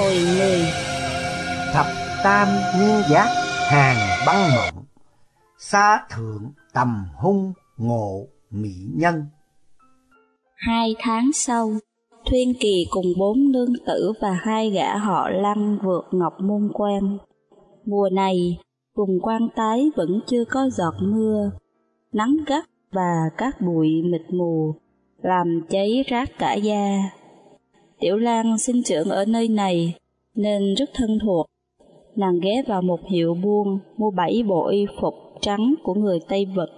hồi người. Thập tam nguyên giác hàng băng mộng, xa thượng tầm hung ngộ mỹ nhân. Hai tháng sau, Thuyên Kỳ cùng bốn nương tử và hai gã họ lăng vượt ngọc môn quan. Mùa này, vùng quan tái vẫn chưa có giọt mưa, nắng gắt và các bụi mịt mù, làm cháy rát cả da. Tiểu Lan sinh trưởng ở nơi này, nên rất thân thuộc. Nàng ghé vào một hiệu buôn, mua bảy bộ y phục trắng của người Tây Vật,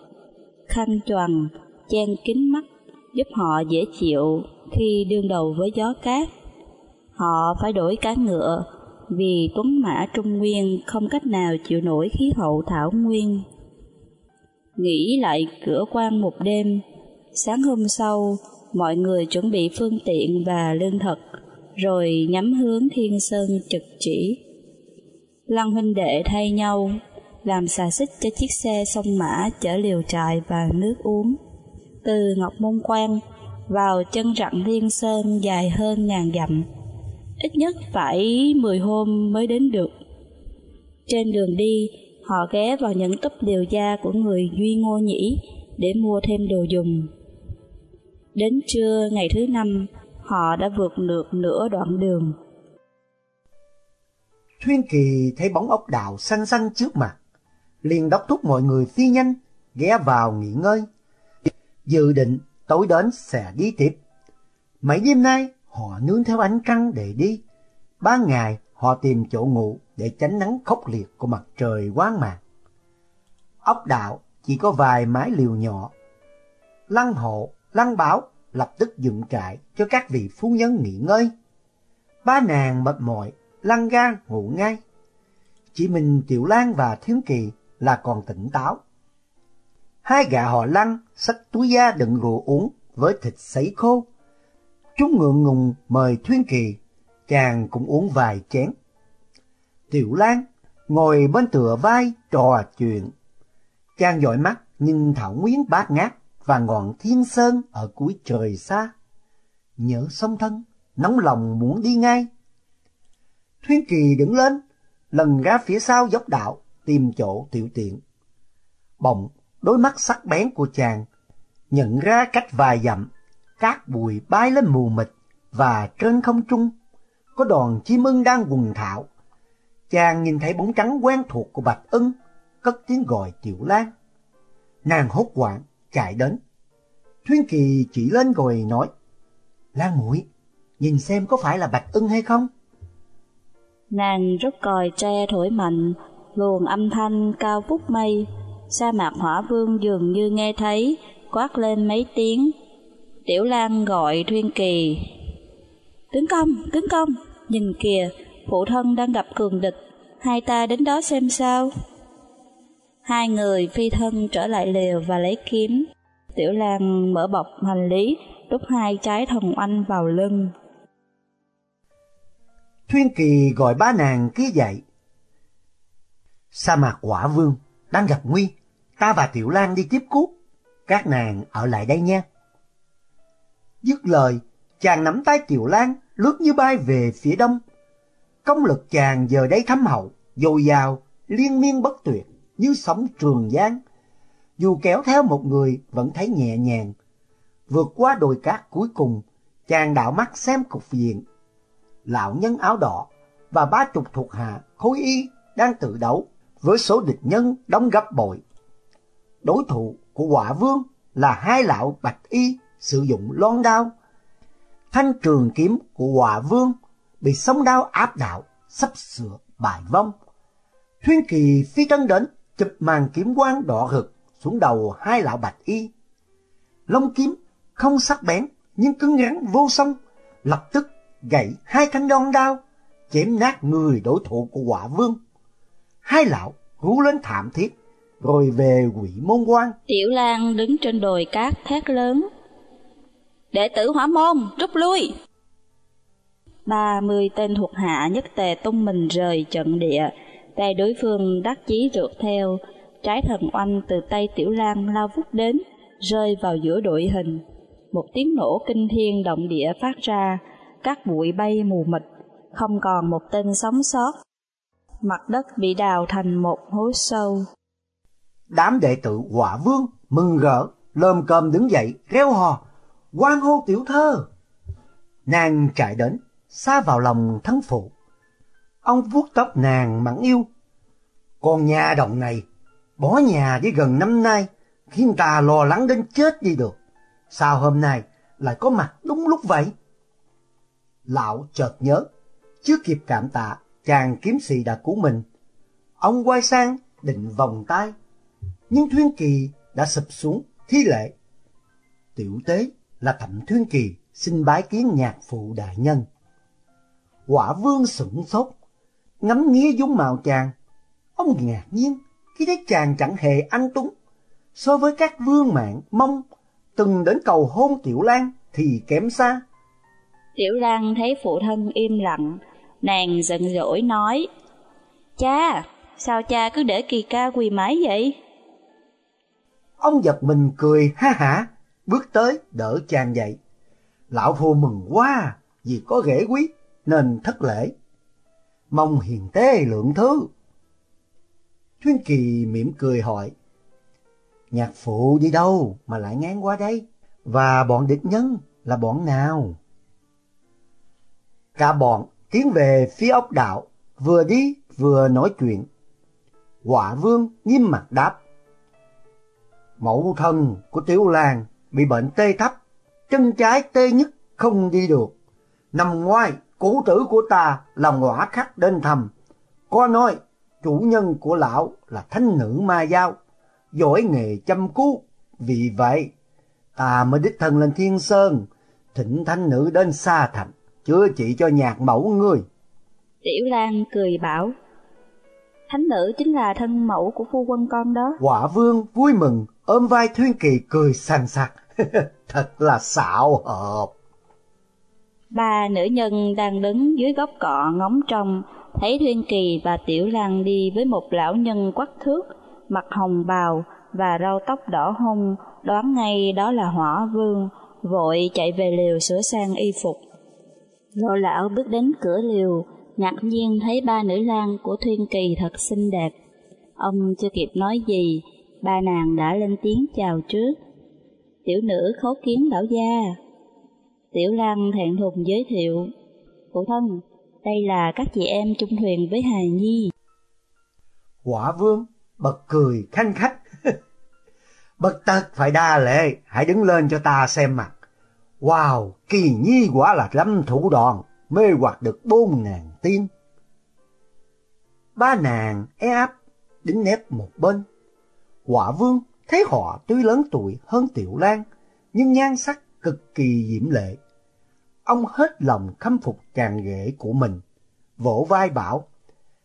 khăn choàng, chen kín mắt, giúp họ dễ chịu khi đương đầu với gió cát. Họ phải đổi cá ngựa, vì tuấn mã Trung Nguyên không cách nào chịu nổi khí hậu thảo nguyên. Nghĩ lại cửa quan một đêm, sáng hôm sau, mọi người chuẩn bị phương tiện và lương thực, rồi nhắm hướng Thiên Sơn trực chỉ. Lăng huynh đệ thay nhau, làm xà xích cho chiếc xe sông mã chở liều trại và nước uống. Từ Ngọc Môn Quan vào chân rặng Thiên Sơn dài hơn ngàn dặm, ít nhất phải 10 hôm mới đến được. Trên đường đi, họ ghé vào những túp liều da của người Duy Ngô Nhĩ để mua thêm đồ dùng. Đến trưa ngày thứ năm, họ đã vượt được nửa đoạn đường. Thuyên Kỳ thấy bóng ốc đào xanh xanh trước mặt, liền đốc thúc mọi người phi nhanh, ghé vào nghỉ ngơi. Dự định tối đến sẽ đi tiếp. Mấy đêm nay, họ nướng theo ánh trăng để đi. Ban ngày, họ tìm chỗ ngủ để tránh nắng khốc liệt của mặt trời quán mạc. Ốc đạo chỉ có vài mái liều nhỏ. Lăng hộ, lăng bảo lập tức dựng trại cho các vị phu nhân nghỉ ngơi. Ba nàng mệt mỏi, lăn gan ngủ ngay. Chỉ mình Tiểu Lan và Thiếu Kỳ là còn tỉnh táo. Hai gã họ lăn xách túi da đựng rượu uống với thịt sấy khô. Chúng ngượng ngùng mời Thuyên Kỳ, chàng cũng uống vài chén. Tiểu Lan ngồi bên tựa vai trò chuyện. Chàng dõi mắt nhìn thảo nguyên bát ngát và ngọn thiên sơn ở cuối trời xa. Nhớ sông thân, nóng lòng muốn đi ngay. Thuyên Kỳ đứng lên, lần ra phía sau dốc đạo, tìm chỗ tiểu tiện. Bỗng, đôi mắt sắc bén của chàng nhận ra cách vài dặm, cát bụi bay lên mù mịt và trên không trung có đoàn chim ưng đang quần thảo. Chàng nhìn thấy bóng trắng quen thuộc của Bạch Ưng, cất tiếng gọi Tiểu Lan. Nàng hốt hoảng chạy đến. Thuyên Kỳ chỉ lên rồi nói, Lan muội nhìn xem có phải là Bạch Ưng hay không? Nàng rút còi tre thổi mạnh, luồng âm thanh cao vút mây. Sa mạc hỏa vương dường như nghe thấy, quát lên mấy tiếng. Tiểu Lan gọi Thuyên Kỳ. Tướng công, tướng công, nhìn kìa, phụ thân đang gặp cường địch, hai ta đến đó xem sao. Hai người phi thân trở lại lều và lấy kiếm. Tiểu Lan mở bọc hành lý, đút hai trái thần oanh vào lưng. Thuyên Kỳ gọi ba nàng kia dậy. Sa mạc quả vương đang gặp nguy, ta và Tiểu Lan đi tiếp cút, các nàng ở lại đây nha. Dứt lời, chàng nắm tay Tiểu Lan lướt như bay về phía đông. Công lực chàng giờ đây thâm hậu, dồi dào, liên miên bất tuyệt như sóng trường giang. Dù kéo theo một người vẫn thấy nhẹ nhàng. Vượt qua đồi cát cuối cùng, chàng đảo mắt xem cục diện. Lão nhân áo đỏ và ba chục thuộc hạ khối y đang tự đấu với số địch nhân đóng gấp bội. Đối thủ của quả vương là hai lão bạch y sử dụng loan đao. Thanh trường kiếm của quả vương bị sóng đao áp đảo, sắp sửa bại vong. Thuyên kỳ phi tân đến, chụp màn kiếm quang đỏ rực xuống đầu hai lão bạch y. Lông kiếm không sắc bén nhưng cứng rắn vô song, lập tức gãy hai thanh đòn đao, chém nát người đối thủ của quả vương. Hai lão rú lên thảm thiết, rồi về quỷ môn quan. Tiểu Lan đứng trên đồi cát thét lớn. Đệ tử hỏa môn, rút lui! Ba mươi tên thuộc hạ nhất tề tung mình rời trận địa, tay đối phương đắc chí rượt theo, trái thần oanh từ tay Tiểu Lan lao vút đến, rơi vào giữa đội hình. Một tiếng nổ kinh thiên động địa phát ra, các bụi bay mù mịt, không còn một tên sống sót. Mặt đất bị đào thành một hố sâu. Đám đệ tử hỏa vương mừng rỡ, lơm cơm đứng dậy, reo hò, quan hô tiểu thơ. Nàng chạy đến, xa vào lòng thân phụ. Ông vuốt tóc nàng mặn yêu. Con nhà động này, bỏ nhà đi gần năm nay, khiến ta lo lắng đến chết đi được. Sao hôm nay lại có mặt đúng lúc vậy? Lão chợt nhớ, chưa kịp cảm tạ, chàng kiếm sĩ đã cứu mình. Ông quay sang định vòng tay, nhưng Thuyên Kỳ đã sụp xuống thi lệ. Tiểu tế là Thẩm Thuyên Kỳ xin bái kiến nhạc phụ đại nhân. Quả vương sửng sốt, ngắm nghía dung mạo chàng. Ông ngạc nhiên khi thấy chàng chẳng hề anh tuấn. So với các vương mạng mong từng đến cầu hôn Tiểu Lan thì kém xa. Tiểu Lan thấy phụ thân im lặng, nàng giận dỗi nói, Cha, sao cha cứ để kỳ ca quỳ mái vậy? Ông giật mình cười ha hả, bước tới đỡ chàng dậy. Lão phu mừng quá vì có ghế quý nên thất lễ. Mong hiền tế lượng thứ. Thuyên Kỳ mỉm cười hỏi. Nhạc phụ đi đâu mà lại ngang qua đây? Và bọn địch nhân là bọn nào? Cả bọn tiến về phía ốc đạo, vừa đi vừa nói chuyện. Quả vương nghiêm mặt đáp. Mẫu thân của Tiểu Lan bị bệnh tê thấp, chân trái tê nhất không đi được. Nằm ngoái cố tử của ta là ngõa khắc đến thầm. Có nói, chủ nhân của lão là thánh nữ ma giao, giỏi nghề chăm cứu. Vì vậy, ta mới đích thân lên thiên sơn, thỉnh thánh nữ đến xa thành, chữa trị cho nhạc mẫu ngươi. Tiểu Lan cười bảo, thánh nữ chính là thân mẫu của phu quân con đó. Quả vương vui mừng, ôm vai Thuyên Kỳ cười sành sặc. Thật là xạo hợp. Ba nữ nhân đang đứng dưới góc cọ ngóng trông, thấy Thuyên Kỳ và Tiểu Lan đi với một lão nhân quắc thước, mặt hồng bào và rau tóc đỏ hung, đoán ngay đó là hỏa vương, vội chạy về liều sửa sang y phục. Lô lão bước đến cửa liều, ngạc nhiên thấy ba nữ lang của Thuyên Kỳ thật xinh đẹp. Ông chưa kịp nói gì, ba nàng đã lên tiếng chào trước. Tiểu nữ khấu kiến lão gia. Tiểu Lan thẹn thùng giới thiệu. Phụ thân, đây là các chị em chung thuyền với Hà Nhi. Quả vương bật cười khanh khách. Bật tật phải đa lệ, hãy đứng lên cho ta xem mặt. Wow, kỳ nhi quả là lắm thủ đoạn, mê hoặc được bốn ngàn tiên. Ba nàng e é áp, đứng nép một bên. Quả vương thấy họ tuy lớn tuổi hơn Tiểu Lan, nhưng nhan sắc cực kỳ diễm lệ. Ông hết lòng khâm phục chàng rể của mình, vỗ vai bảo,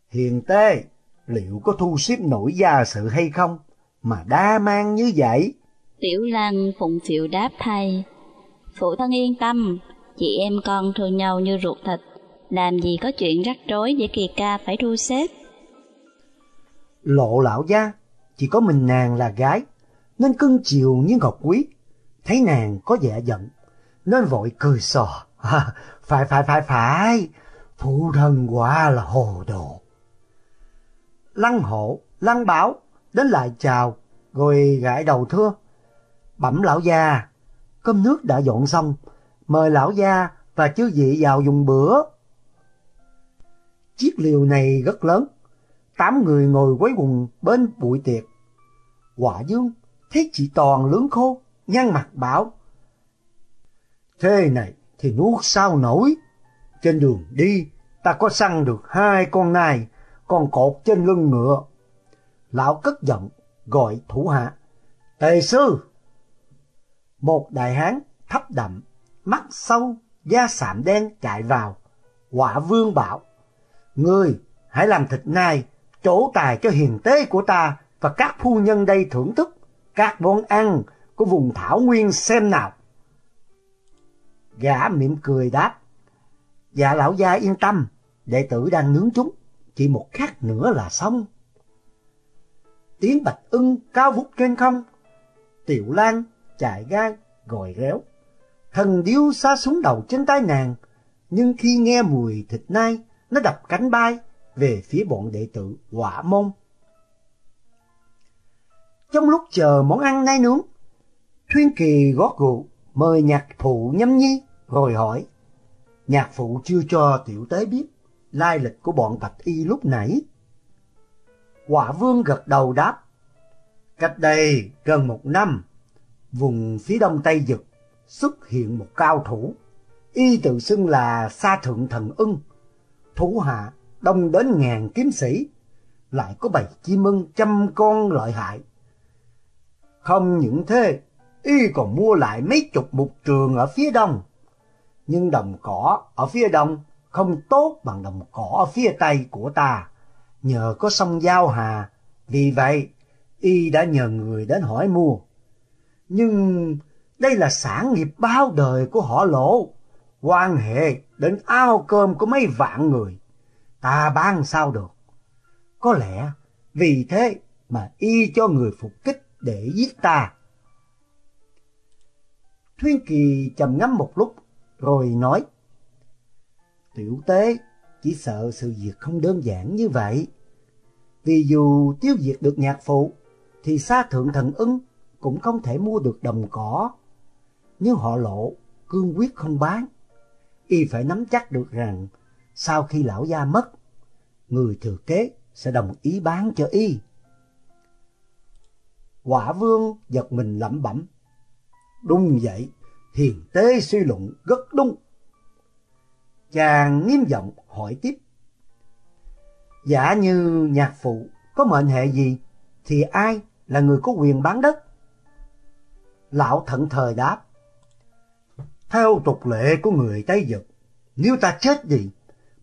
Hiền tê, liệu có thu xếp nổi gia sự hay không, mà đa mang như vậy? Tiểu Lan phụng phịu đáp thay, Phụ thân yên tâm, chị em con thương nhau như ruột thịt, làm gì có chuyện rắc rối để kỳ ca phải thu xếp. Lộ lão gia, chỉ có mình nàng là gái, nên cưng chiều như ngọc quý. Thấy nàng có vẻ giận, nên vội cười sò. À, phải phải phải phải, phụ thân quả là hồ đồ. Lăng hộ, lăng bảo, đến lại chào, rồi gãi đầu thưa. Bẩm lão gia, cơm nước đã dọn xong, mời lão gia và chư vị vào dùng bữa. Chiếc liều này rất lớn, tám người ngồi quấy quần bên bụi tiệc. Quả dương thấy chị Toàn lướng khô, nhăn mặt bảo. Thế này thì nuốt sao nổi. Trên đường đi, ta có săn được hai con nai, còn cột trên lưng ngựa. Lão cất giận, gọi thủ hạ. Tề sư! Một đại hán thấp đậm, mắt sâu, da sạm đen chạy vào. Quả vương bảo, Ngươi hãy làm thịt nai, trổ tài cho hiền tế của ta và các phu nhân đây thưởng thức các món ăn của vùng thảo nguyên xem nào. Gã mỉm cười đáp, Dạ lão gia yên tâm, đệ tử đang nướng chúng, chỉ một khắc nữa là xong. Tiếng bạch ưng cao vút trên không, tiểu lan chạy gai, gòi réo. Thần điêu xa xuống đầu trên tay nàng, nhưng khi nghe mùi thịt nai, nó đập cánh bay về phía bọn đệ tử quả môn. Trong lúc chờ món ăn nai nướng, Thuyên Kỳ gót rượu mời nhạc phụ nhâm nhi rồi hỏi. Nhạc phụ chưa cho tiểu tế biết lai lịch của bọn bạch y lúc nãy. Quả vương gật đầu đáp. Cách đây gần một năm, vùng phía đông Tây Dực xuất hiện một cao thủ. Y tự xưng là Sa Thượng Thần Ưng. Thủ hạ đông đến ngàn kiếm sĩ, lại có bảy chim ưng trăm con lợi hại. Không những thế, y còn mua lại mấy chục mục trường ở phía đông. Nhưng đồng cỏ ở phía đông không tốt bằng đồng cỏ ở phía tây của ta, nhờ có sông Giao Hà. Vì vậy, y đã nhờ người đến hỏi mua. Nhưng đây là sản nghiệp bao đời của họ lỗ quan hệ đến ao cơm của mấy vạn người. Ta bán sao được? Có lẽ vì thế mà y cho người phục kích để giết ta. Thuyên Kỳ trầm ngâm một lúc rồi nói Tiểu tế chỉ sợ sự việc không đơn giản như vậy. Vì dù tiêu diệt được nhạc phụ thì xa thượng thần ưng cũng không thể mua được đồng cỏ. Nếu họ lộ, cương quyết không bán. Y phải nắm chắc được rằng sau khi lão gia mất, người thừa kế sẽ đồng ý bán cho y. Quả vương giật mình lẩm bẩm. Đúng vậy, hiền tế suy luận rất đúng. Chàng nghiêm giọng hỏi tiếp. Giả như nhạc phụ có mệnh hệ gì, thì ai là người có quyền bán đất? Lão thận thời đáp. Theo tục lệ của người Tây Dực, nếu ta chết gì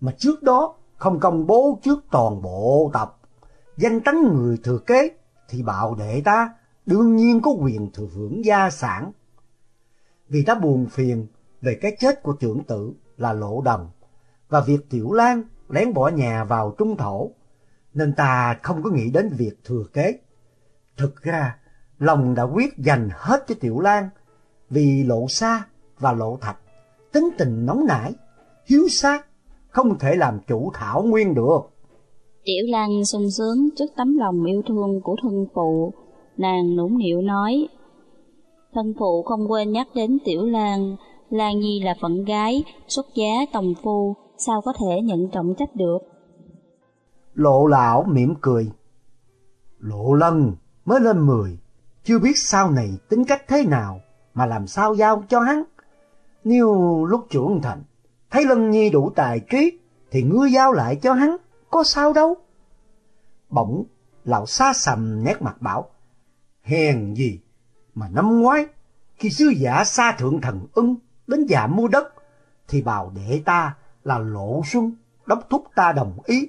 mà trước đó không công bố trước toàn bộ tập danh tánh người thừa kế, thì bạo đệ ta đương nhiên có quyền thừa hưởng gia sản. Vì ta buồn phiền về cái chết của trưởng tử là lộ đồng, và việc Tiểu Lan lén bỏ nhà vào trung thổ, nên ta không có nghĩ đến việc thừa kế. Thực ra, lòng đã quyết dành hết cho Tiểu Lan, vì lộ xa và lộ thạch, tính tình nóng nảy, hiếu sát, không thể làm chủ thảo nguyên được. Tiểu Lan sung sướng trước tấm lòng yêu thương của thân phụ, nàng nũng nịu nói, Thân phụ không quên nhắc đến Tiểu Lan, Lan Nhi là phận gái, xuất giá tòng phu, sao có thể nhận trọng trách được. Lộ lão mỉm cười. Lộ lân mới lên mười, chưa biết sau này tính cách thế nào mà làm sao giao cho hắn. Nếu lúc trưởng thành, thấy Lân Nhi đủ tài trí thì ngươi giao lại cho hắn, có sao đâu. Bỗng, lão xa sầm nét mặt bảo, hèn gì mà năm ngoái khi sứ giả xa thượng thần ưng đến nhà mua đất thì bào đệ ta là lộ xuân đốc thúc ta đồng ý.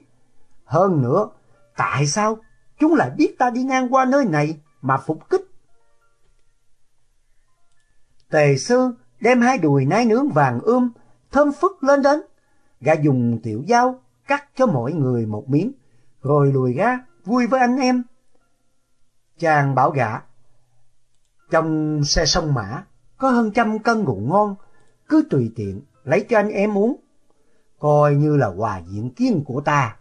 Hơn nữa, tại sao chúng lại biết ta đi ngang qua nơi này mà phục kích? Tề sư đem hai đùi nái nướng vàng ươm, thơm phức lên đến. Gã dùng tiểu dao cắt cho mỗi người một miếng, rồi lùi ra vui với anh em. Chàng bảo gã, trong xe sông mã có hơn trăm cân rượu ngon, cứ tùy tiện lấy cho anh em uống, coi như là quà diện kiến của ta.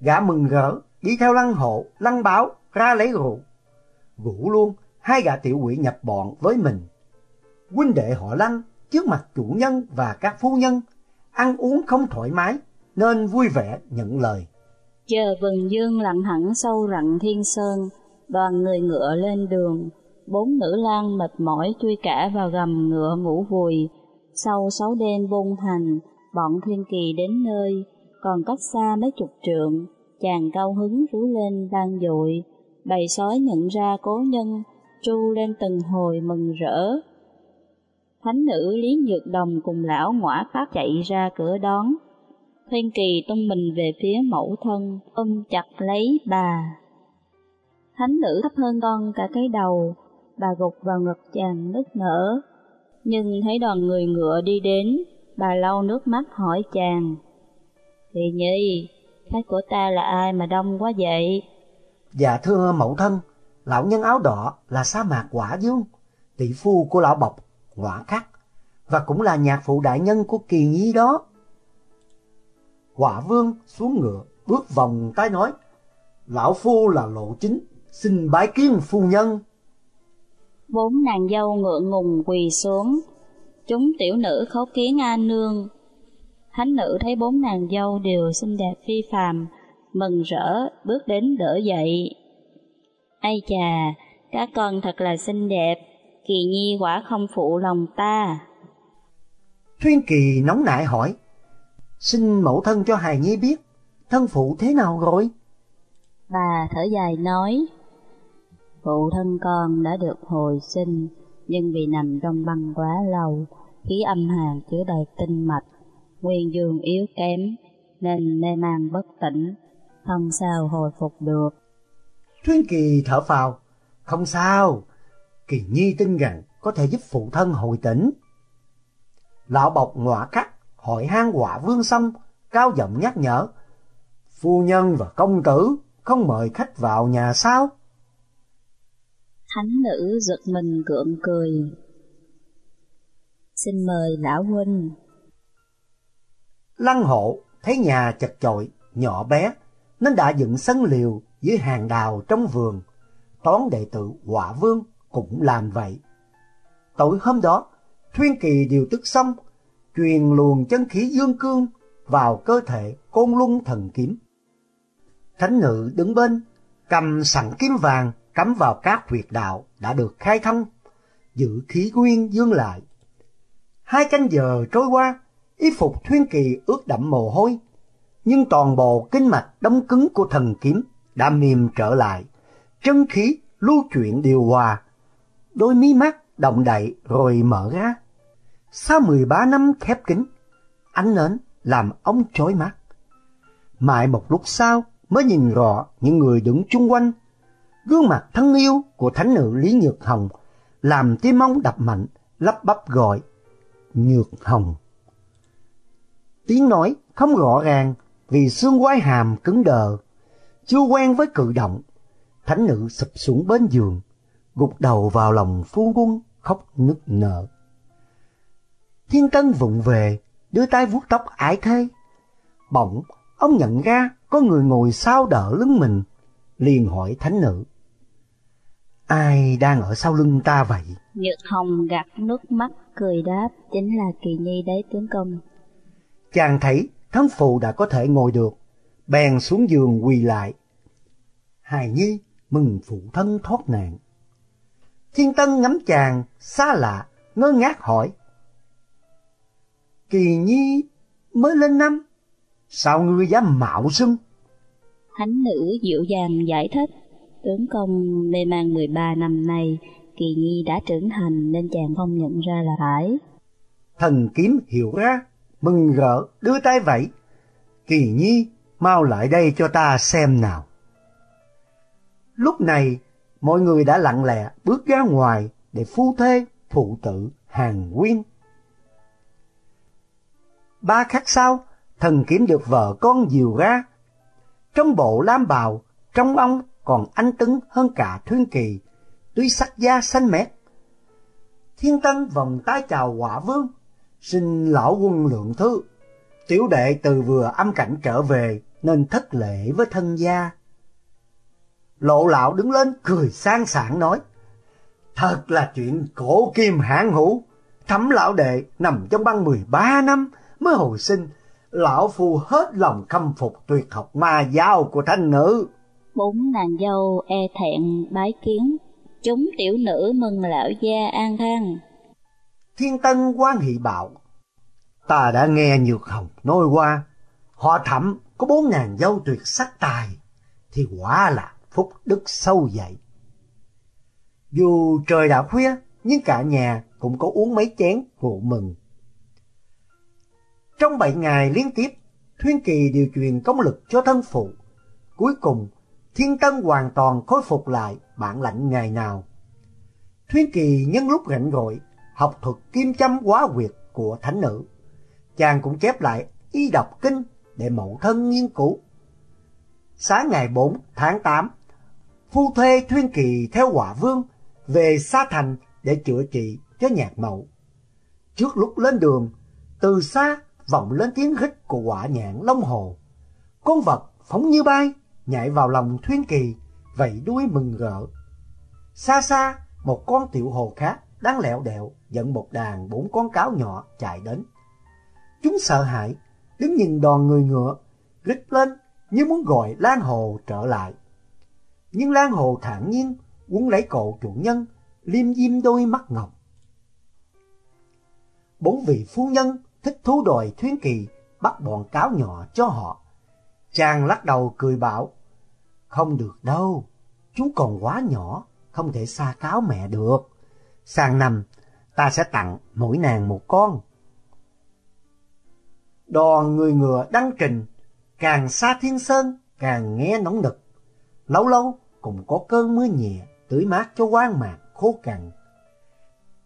Gã mừng rỡ, đi theo lăng hộ, lăng báo, ra lấy rượu. Rủ luôn, hai gã tiểu quỷ nhập bọn với mình. Huynh đệ họ lăng, trước mặt chủ nhân và các phu nhân, ăn uống không thoải mái, nên vui vẻ nhận lời. Chờ vần dương lặng hẳn sâu rặng thiên sơn, đoàn người ngựa lên đường, bốn nữ lang mệt mỏi chui cả vào gầm ngựa ngủ vùi. Sau sáu đêm bung hành, bọn thiên kỳ đến nơi, còn cách xa mấy chục trượng, chàng cao hứng rú lên vang dội, bầy sói nhận ra cố nhân, tru lên từng hồi mừng rỡ. Thánh nữ Lý Nhược Đồng cùng lão ngõa phát chạy ra cửa đón. Thiên kỳ tung mình về phía mẫu thân, ôm chặt lấy bà. Thánh nữ thấp hơn con cả cái đầu, bà gục vào ngực chàng nức nở. Nhưng thấy đoàn người ngựa đi đến, bà lau nước mắt hỏi chàng. Thì nhi, khách của ta là ai mà đông quá vậy? Dạ thưa mẫu thân, lão nhân áo đỏ là sa mạc quả dương, tỷ phu của lão bọc, quả khắc. và cũng là nhạc phụ đại nhân của Kỳ Nhi đó. Quả vương xuống ngựa, bước vòng tay nói, Lão Phu là lộ chính, xin bái kiến phu nhân. Bốn nàng dâu ngượng ngùng quỳ xuống, chúng tiểu nữ khấu kiến A Nương. Thánh nữ thấy bốn nàng dâu đều xinh đẹp phi phàm, mừng rỡ bước đến đỡ dậy. Ây chà, các con thật là xinh đẹp, kỳ nhi quả không phụ lòng ta. Thuyên kỳ nóng nại hỏi, xin mẫu thân cho hài nhi biết, thân phụ thế nào rồi? Bà thở dài nói, phụ thân con đã được hồi sinh, nhưng vì nằm trong băng quá lâu, khí âm hàn chứa đầy tinh mạch, nguyên dương yếu kém, nên mê man bất tỉnh, không sao hồi phục được. Thuyên Kỳ thở phào, không sao, Kỳ Nhi tin rằng có thể giúp phụ thân hồi tỉnh. Lão bọc ngọa cắt, hỏi hang quả vương xong, cao giọng nhắc nhở, phu nhân và công tử không mời khách vào nhà sao? Thánh nữ giật mình gượng cười. Xin mời lão huynh. Lăng hộ thấy nhà chật chội, nhỏ bé, nên đã dựng sân liều dưới hàng đào trong vườn. Toán đệ tử Hỏa Vương cũng làm vậy. Tối hôm đó, Thuyên Kỳ điều tức xong, truyền luồng chân khí dương cương vào cơ thể côn luân thần kiếm. Thánh nữ đứng bên, cầm sẵn kiếm vàng cắm vào các huyệt đạo đã được khai thông, giữ khí nguyên dương lại. Hai canh giờ trôi qua, y phục Thuyên Kỳ ướt đẫm mồ hôi, nhưng toàn bộ kinh mạch đông cứng của thần kiếm đã mềm trở lại, chân khí lưu chuyển điều hòa, đôi mí mắt động đậy rồi mở ra. Sau 13 năm khép kín, ánh nến làm ông chói mắt. Mãi một lúc sau mới nhìn rõ những người đứng chung quanh. Gương mặt thân yêu của thánh nữ Lý Nhược Hồng làm tim ông đập mạnh, lắp bắp gọi. Nhược Hồng. Tiếng nói không rõ ràng vì xương quai hàm cứng đờ. Chưa quen với cử động, thánh nữ sụp xuống bên giường, gục đầu vào lòng phu quân khóc nức nở. Thiên Tân vụng về, đưa tay vuốt tóc ái thê. Bỗng, ông nhận ra có người ngồi sau đỡ lưng mình, liền hỏi thánh nữ. Ai đang ở sau lưng ta vậy? Nhược Hồng gạt nước mắt cười đáp chính là kỳ nhi đấy tướng công. Chàng thấy thắng phụ đã có thể ngồi được, bèn xuống giường quỳ lại. Hài nhi mừng phụ thân thoát nạn. Thiên Tân ngắm chàng, xa lạ, ngơ ngác hỏi. Kỳ nhi mới lên năm, sao ngươi dám mạo xưng? Thánh nữ dịu dàng giải thích, tướng công mê mang 13 năm nay, kỳ nhi đã trưởng thành nên chàng không nhận ra là phải. Thần kiếm hiểu ra, mừng rỡ đưa tay vậy Kỳ nhi, mau lại đây cho ta xem nào. Lúc này, mọi người đã lặng lẽ bước ra ngoài để phu thê, phụ tử, hàng nguyên. Ba khắc sau, thần kiếm được vợ con dìu ra. Trong bộ lam bào, trong ông còn anh tứng hơn cả Thuyên Kỳ, tuy sắc da xanh mét. Thiên Tân vòng tay chào quả vương, xin lão quân lượng thứ. Tiểu đệ từ vừa âm cảnh trở về nên thất lễ với thân gia. Lộ lão đứng lên cười sang sảng nói, thật là chuyện cổ kim hãn hữu. Thẩm lão đệ nằm trong băng 13 năm mới hồi sinh, lão phu hết lòng khâm phục tuyệt học ma giáo của thanh nữ. Bốn nàng dâu e thẹn bái kiến, chúng tiểu nữ mừng lão gia an khang. Thiên tân quan hỷ bảo, ta đã nghe nhược hồng nói qua, họ thẩm có bốn nàng dâu tuyệt sắc tài, thì quả là phúc đức sâu dậy. Dù trời đã khuya, nhưng cả nhà cũng có uống mấy chén rượu mừng. Trong bảy ngày liên tiếp, Thuyên Kỳ điều truyền công lực cho thân phụ. Cuối cùng, Thiên Tân hoàn toàn khôi phục lại bản lãnh ngày nào. Thuyên Kỳ nhân lúc rảnh rỗi, học thuật kim châm quá quyệt của thánh nữ. Chàng cũng chép lại y đọc kinh để mẫu thân nghiên cứu. Sáng ngày 4 tháng 8, phu thê Thuyên Kỳ theo quả vương về Sa Thành để chữa trị cho nhạc mẫu. Trước lúc lên đường, từ xa vọng lên tiếng rít của quả nhạn Long Hồ. Con vật phóng như bay, nhảy vào lòng Thuyên Kỳ, vẫy đuôi mừng rỡ. Xa xa, một con tiểu hồ khác đang lẹo đẹo dẫn một đàn bốn con cáo nhỏ chạy đến. Chúng sợ hãi, đứng nhìn đoàn người ngựa, rít lên như muốn gọi Lan Hồ trở lại. Nhưng Lan Hồ thản nhiên quấn lấy cổ chủ nhân, liêm diêm đôi mắt ngọc. Bốn vị phu nhân thích thú đòi Thuyên Kỳ bắt bọn cáo nhỏ cho họ. Chàng lắc đầu cười bảo, không được đâu, chú còn quá nhỏ, không thể xa cáo mẹ được. Sang năm, ta sẽ tặng mỗi nàng một con. Đoàn người ngựa đăng trình, càng xa thiên sơn, càng nghe nóng nực. Lâu lâu cũng có cơn mưa nhẹ, tưới mát cho quan mạc khô cằn.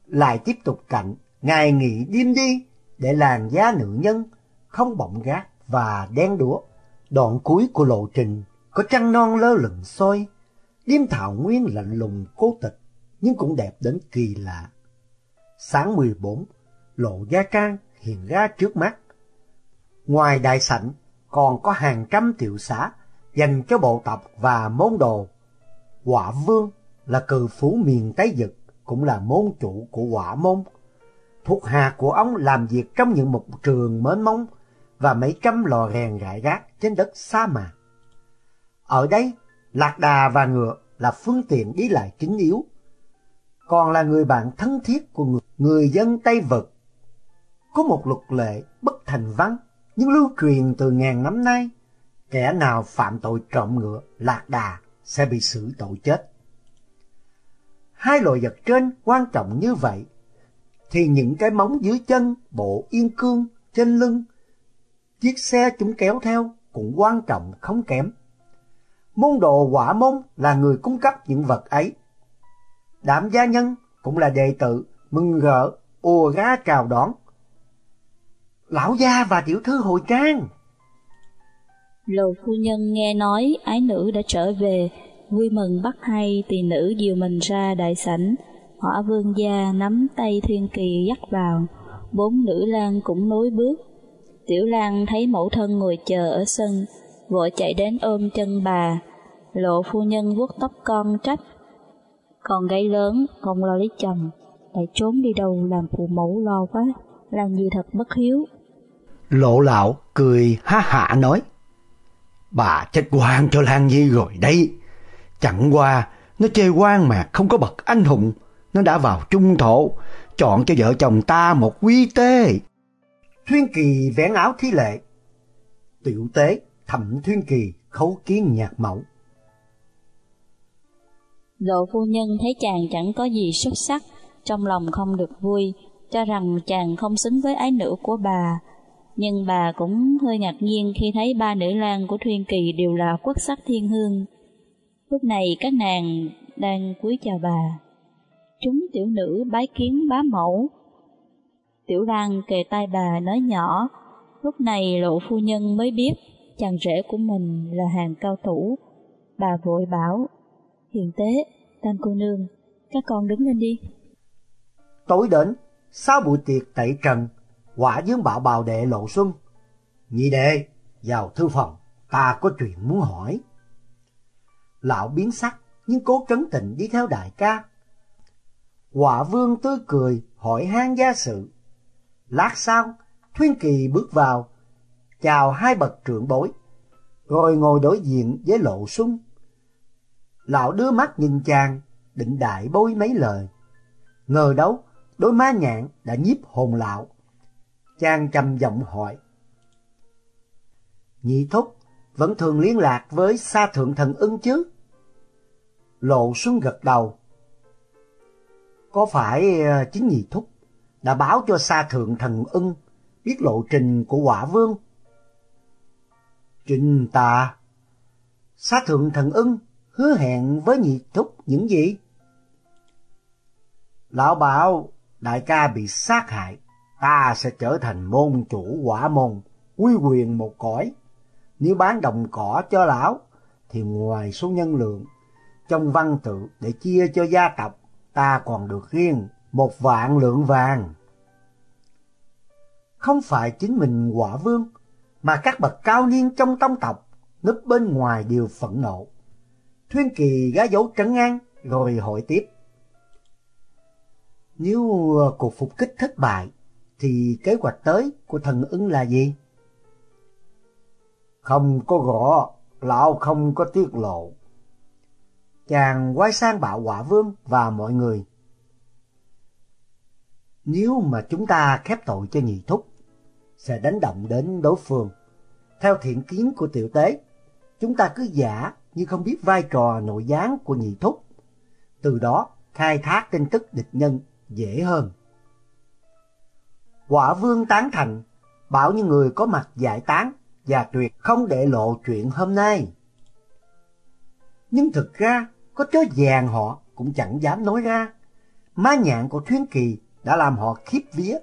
Lại tiếp tục cạnh, ngày nghỉ đêm đi, để làn da nữ nhân không bọng gác và đen đúa. Đoạn cuối của lộ trình có trăng non lơ lửng soi, đêm thảo nguyên lạnh lùng cố tịch nhưng cũng đẹp đến kỳ lạ. Sáng 14, lộ gia trang hiện ra trước mắt. Ngoài đại sảnh còn có hàng trăm tiểu xã dành cho bộ tộc và môn đồ. Quả vương là cự phú miền Tây Dực, cũng là môn chủ của quả môn. Thuộc hạ của ông làm việc trong những mục trường mến mông và mấy trăm lò rèn rải rác trên đất sa mạc. Ở đây, lạc đà và ngựa là phương tiện đi lại chính yếu, còn là người bạn thân thiết của người, người dân Tây Vực. Có một luật lệ bất thành văn, nhưng lưu truyền từ ngàn năm nay, kẻ nào phạm tội trộm ngựa, lạc đà sẽ bị xử tội chết. Hai loại vật trên quan trọng như vậy, thì những cái móng dưới chân, bộ yên cương, trên lưng, chiếc xe chúng kéo theo cũng quan trọng không kém. Môn đồ quả môn là người cung cấp những vật ấy. Đám gia nhân cũng là đệ tử, mừng rỡ, ùa ra chào đón. Lão gia và tiểu thư hồi trang. Lầu phu nhân nghe nói ái nữ đã trở về, vui mừng bắt hay tỳ nữ dìu mình ra đại sảnh. Hỏa vương gia nắm tay thiên Kỳ dắt vào, bốn nữ lang cũng nối bước. Tiểu Lan thấy mẫu thân ngồi chờ ở sân, vội chạy đến ôm chân bà. Lộ phu nhân vuốt tóc con trách. Còn gái lớn, không lo lấy chồng, lại trốn đi đâu làm phụ mẫu lo quá, làm gì thật bất hiếu. Lộ lão cười ha hạ nói, bà chết quan cho Lan Nhi rồi đây. Chẳng qua, nó chê quan mà không có bậc anh hùng, nó đã vào trung thổ, chọn cho vợ chồng ta một quý tê. Thuyên Kỳ vén áo thi lệ. Tiểu tế, thẩm Thuyên Kỳ, khấu kiến nhạc mẫu. Lộ phu nhân thấy chàng chẳng có gì xuất sắc, trong lòng không được vui, cho rằng chàng không xứng với ái nữ của bà. Nhưng bà cũng hơi ngạc nhiên khi thấy ba nữ lang của Thuyên Kỳ đều là quốc sắc thiên hương. Lúc này các nàng đang cúi chào bà. Chúng tiểu nữ bái kiến bá mẫu. Tiểu Lan kề tay bà nói nhỏ, lúc này lộ phu nhân mới biết chàng rể của mình là hàng cao thủ. Bà vội bảo, hiền tế, tam cô nương, các con đứng lên đi. Tối đến, sau buổi tiệc tẩy trần, quả dương bảo bào đệ lộ xuân. Nhị đệ, vào thư phòng, ta có chuyện muốn hỏi. Lão biến sắc, nhưng cố trấn tịnh đi theo đại ca. Quả vương tươi cười, hỏi han gia sự. Lát sau, Thuyên Kỳ bước vào, chào hai bậc trưởng bối, rồi ngồi đối diện với lộ xuân. Lão đưa mắt nhìn chàng, định đại bối mấy lời. Ngờ đâu, đôi má nhạn đã nhiếp hồn lão. Chàng trầm giọng hỏi. Nhị thúc, vẫn thường liên lạc với sa thượng thần ưng chứ? Lộ xuân gật đầu. Có phải ờ, chính nhị thúc đã báo cho sa thượng thần ưng biết lộ trình của quả vương? Trình ta, sa thượng thần ưng hứa hẹn với nhị thúc những gì? Lão bảo đại ca bị sát hại, ta sẽ trở thành môn chủ quả môn, quy quyền một cõi. Nếu bán đồng cỏ cho lão, thì ngoài số nhân lượng, trong văn tự để chia cho gia tộc, ta còn được riêng một vạn lượng vàng không phải chính mình quả vương, mà các bậc cao niên trong tông tộc, núp bên ngoài đều phẫn nộ. Thuyên Kỳ gá dấu trấn an, rồi hỏi tiếp. Nếu ờ, cuộc phục kích thất bại, thì kế hoạch tới của thần ứng là gì? Không có rõ, lão không có tiết lộ. Chàng quay sang bạo quả vương và mọi người. Nếu mà chúng ta khép tội cho nhị thúc, sẽ đánh động đến đối phương. Theo thiện kiến của tiểu tế, chúng ta cứ giả như không biết vai trò nội gián của nhị thúc. Từ đó khai thác tin tức địch nhân dễ hơn. Quả vương tán thành, bảo những người có mặt giải tán và tuyệt không để lộ chuyện hôm nay. Nhưng thực ra, có chó vàng họ cũng chẳng dám nói ra. Má nhạn của Thuyến Kỳ đã làm họ khiếp vía.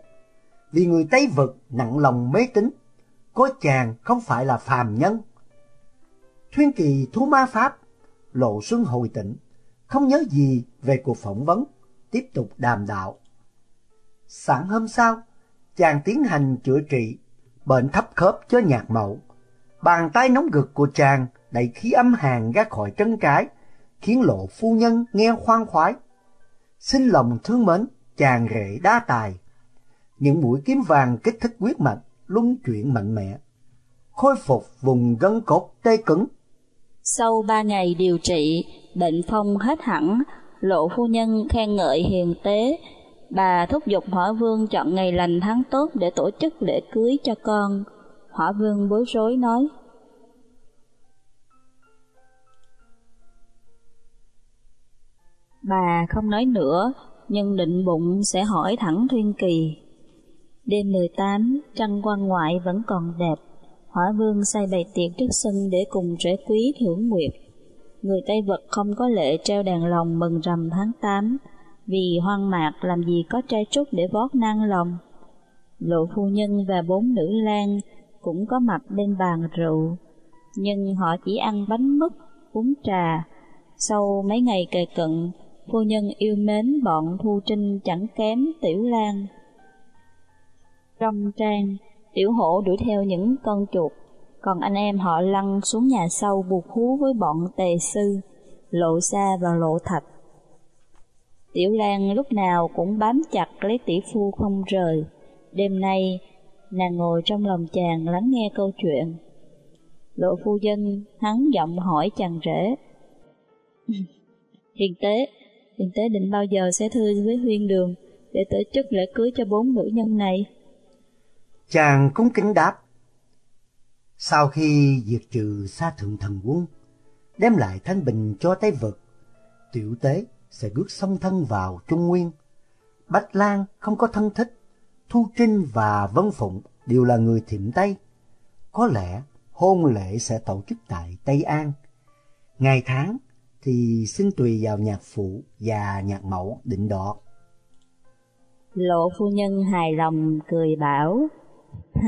Vì người Tây Vực nặng lòng mê tín, có chàng không phải là phàm nhân. Thuyên Kỳ thú ma pháp, lộ xuân hồi tỉnh, không nhớ gì về cuộc phỏng vấn, tiếp tục đàm đạo. Sáng hôm sau, chàng tiến hành chữa trị bệnh thấp khớp cho nhạc mậu. Bàn tay nóng gực của chàng đẩy khí âm hàn ra khỏi chân trái, khiến lộ phu nhân nghe khoan khoái. Xin lòng thương mến, chàng rể đa tài. Những mũi kiếm vàng kích thích quyết mạch, luân chuyển mạnh mẽ, khôi phục vùng gân cốt tê cứng. Sau ba ngày điều trị, bệnh phong hết hẳn, lộ phu nhân khen ngợi hiền tế. Bà thúc giục hỏa vương chọn ngày lành tháng tốt để tổ chức lễ cưới cho con. Hỏa vương bối rối nói. Bà không nói nữa, nhưng định bụng sẽ hỏi thẳng Thuyên Kỳ. Đêm 18, trăng quan ngoại vẫn còn đẹp. Hỏa vương xây bày tiệc trước sân để cùng rễ quý thưởng nguyệt. Người Tây Vật không có lệ treo đèn lồng mừng rằm tháng 8, vì hoang mạc làm gì có trai trúc để vót nang lòng. Lộ phu nhân và bốn nữ lang cũng có mặt bên bàn rượu, nhưng họ chỉ ăn bánh mứt, uống trà. Sau mấy ngày kề cận, phu nhân yêu mến bọn Thu Trinh chẳng kém Tiểu Lan. Trong trang, Tiểu Hổ đuổi theo những con chuột, còn anh em họ lăn xuống nhà sâu buộc hú với bọn tề sư, lộ xa và lộ thạch. Tiểu Lan lúc nào cũng bám chặt lấy tỷ phu không rời. Đêm nay, nàng ngồi trong lòng chàng lắng nghe câu chuyện. Lộ phu dân hắn giọng hỏi chàng rể. Hiền tế, hiền tế định bao giờ sẽ thư với huyên đường để tổ chức lễ cưới cho bốn nữ nhân này? Chàng cũng kính đáp. Sau khi diệt trừ sa thượng thần quân, đem lại thanh bình cho Tây Vực, tiểu tế sẽ bước song thân vào Trung Nguyên. Bách Lan không có thân thích, Thu Trinh và Vân Phụng đều là người thiểm Tây. Có lẽ hôn lễ sẽ tổ chức tại Tây An. Ngày tháng thì xin tùy vào nhạc phụ và nhạc mẫu định đoạt. Lộ phu nhân hài lòng cười bảo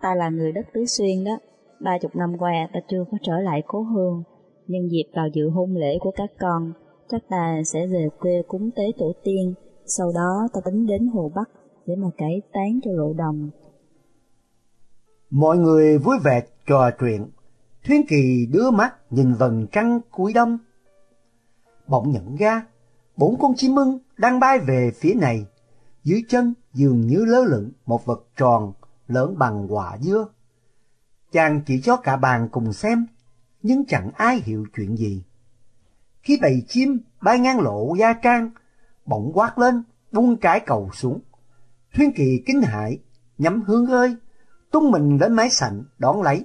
Ta là người đất Tứ Xuyên đó. Ba chục năm qua ta chưa có trở lại cố hương. Nhân dịp vào dự hôn lễ của các con, Chắc ta sẽ về quê cúng tế tổ tiên. Sau đó ta tính đến Hồ Bắc Để mà cải tán cho lộ đồng. Mọi người vui vẻ trò chuyện. Thuyên Kỳ đưa mắt nhìn vầng trăng cuối đông. Bỗng nhận ra, Bốn con chim mưng đang bay về phía này. Dưới chân dường như lơ lửng một vật tròn lớn bằng quả dưa. Chàng chỉ cho cả bàn cùng xem, nhưng chẳng ai hiểu chuyện gì. Khi bầy chim bay ngang lộ gia trang, bỗng quát lên, buông cái cầu xuống. Thuyên kỳ kinh hại, nhắm hương ơi, tung mình lên mái sảnh đón lấy.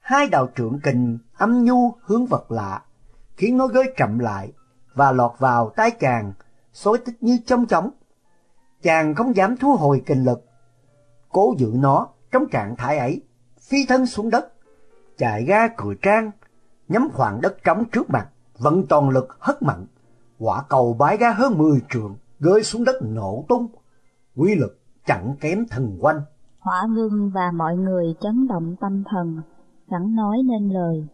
Hai đạo trưởng kình âm nhu hướng vật lạ, khiến nó gơi chậm lại và lọt vào tay chàng, xối tích như trong chóng chàng không dám thu hồi kinh lực. Cố giữ nó trong trạng thái ấy, phi thân xuống đất, chạy ra cửa trang, nhắm khoảng đất trống trước mặt, vận toàn lực hất mạnh. Quả cầu bái ra hơn 10 trường, rơi xuống đất nổ tung, quy lực chẳng kém thần quanh. Hỏa ngưng và mọi người chấn động tâm thần, chẳng nói nên lời.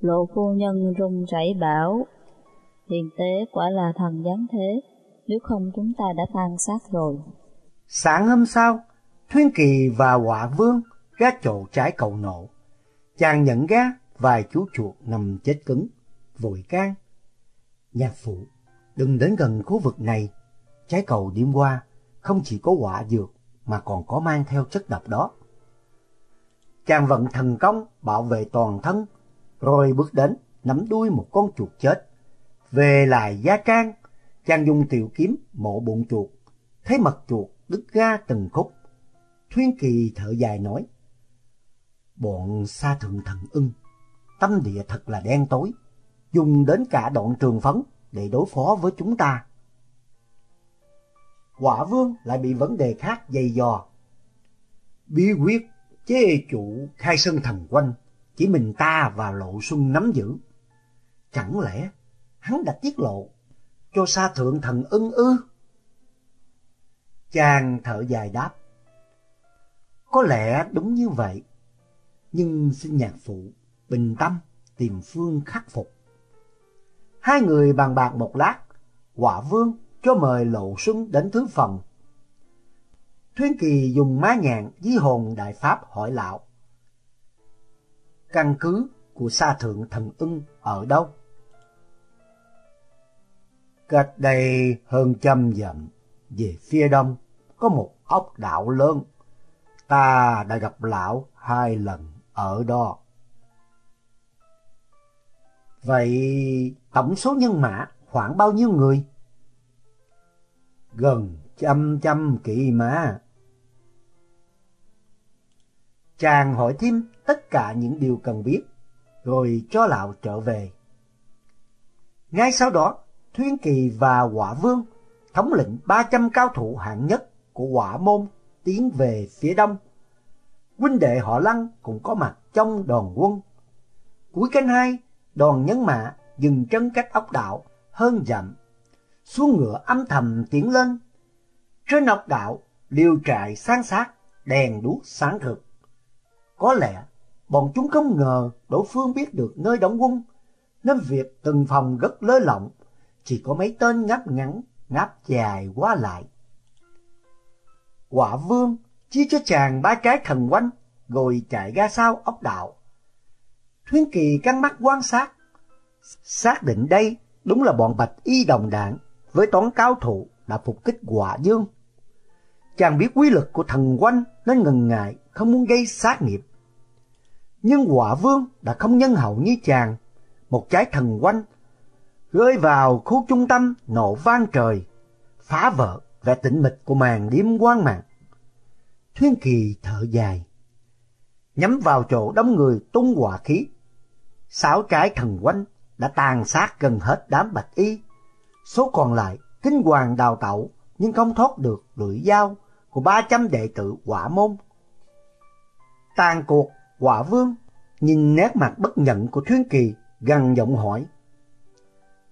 Lộ phu nhân run rẩy bảo, hiền tế quả là thần giáng thế, nếu không chúng ta đã tan xác rồi. Sáng hôm sau, Thuyên Kỳ và Họa Vương ra chỗ trái cầu nổ. Chàng nhận ra vài chú chuột nằm chết cứng, vội can. Nhạc phụ, đừng đến gần khu vực này. Trái cầu đêm qua không chỉ có quả dược mà còn có mang theo chất độc đó. Chàng vận thần công bảo vệ toàn thân, rồi bước đến nắm đuôi một con chuột chết. Về lại gia trang, chàng dùng tiểu kiếm mổ bụng chuột, thấy mật chuột đứt ra từng khúc. Thuyên Kỳ thở dài nói, Bọn sa thượng thần ưng, tâm địa thật là đen tối, dùng đến cả đoạn trường phấn để đối phó với chúng ta. Quả vương lại bị vấn đề khác dày dò. Bí quyết chế chủ khai sơn thần quanh, chỉ mình ta và Lộ Xuân nắm giữ. Chẳng lẽ hắn đã tiết lộ cho sa thượng thần ưng ư? Chàng thở dài đáp. Có lẽ đúng như vậy, nhưng xin nhạc phụ bình tâm tìm phương khắc phục. Hai người bàn bạc một lát, quả vương cho mời Lộ Xuân đến thứ phòng. Thuyên Kỳ dùng má nhạn với hồn đại pháp hỏi lão. Căn cứ của sa thượng thần ưng ở đâu? Cách đây hơn trăm dặm, về phía đông, có một ốc đảo lớn. Ta đã gặp lão hai lần ở đó. Vậy tổng số nhân mã khoảng bao nhiêu người? Gần trăm trăm kỵ mã. Chàng hỏi thêm tất cả những điều cần biết, rồi cho lão trở về. Ngay sau đó, Thuyên Kỳ và Quả Vương, thống lĩnh 300 cao thủ hạng nhất của Quả Môn tiến về phía đông. Huynh đệ họ Lăng cũng có mặt trong đoàn quân. Cuối canh hai, đoàn nhân mã dừng chân cách ốc đảo hơn dặm, xuống ngựa âm thầm tiến lên. Trên ốc đảo, liều trại sáng sát, đèn đuốc sáng rực. Có lẽ bọn chúng không ngờ đối phương biết được nơi đóng quân, nên việc từng phòng rất lơ lỏng, chỉ có mấy tên ngáp ngắn, ngáp dài quá lại. Quả vương chia cho chàng ba cái thần quanh, rồi chạy ra sau ốc đạo. Thuyến Kỳ căng mắt quan sát, xác định đây đúng là bọn bạch y đồng đảng với toán cao thủ đã phục kích quả dương. Chàng biết quy lực của thần quanh nên ngần ngại không muốn gây sát nghiệp. Nhưng quả vương đã không nhân hậu như chàng, một trái thần quanh rơi vào khu trung tâm nổ vang trời, phá vỡ vẻ tĩnh mịch của màn đêm quang mạng. Thuyên Kỳ thở dài, nhắm vào chỗ đông người tung hỏa khí. Sáu trái thần quanh đã tàn sát gần hết đám bạch y. Số còn lại kinh hoàng đào tẩu nhưng không thoát được lưỡi dao của ba trăm đệ tử quả môn. Tàn cuộc quả vương nhìn nét mặt bất nhận của Thuyên Kỳ gần giọng hỏi.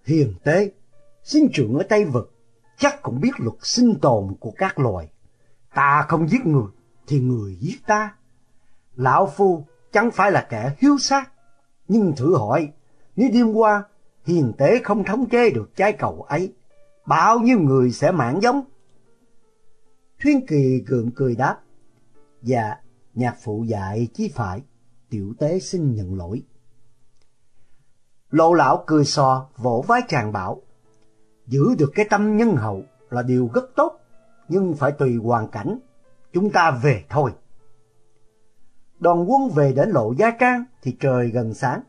Hiền tế, sinh trưởng ở Tây Vực, chắc cũng biết luật sinh tồn của các loài. Ta không giết người, thì người giết ta. Lão Phu chẳng phải là kẻ hiếu sát, nhưng thử hỏi, nếu đêm qua hiền tế không thống chế được trái cầu ấy, bao nhiêu người sẽ mãn giống? Thuyên Kỳ gượng cười đáp, Dạ, nhạc phụ dạy chí phải, tiểu tế xin nhận lỗi. Lộ lão cười sò, vỗ vai chàng bảo, giữ được cái tâm nhân hậu là điều rất tốt, nhưng phải tùy hoàn cảnh, chúng ta về thôi. Đoàn quân về đến lộ Gia Trang thì trời gần sáng.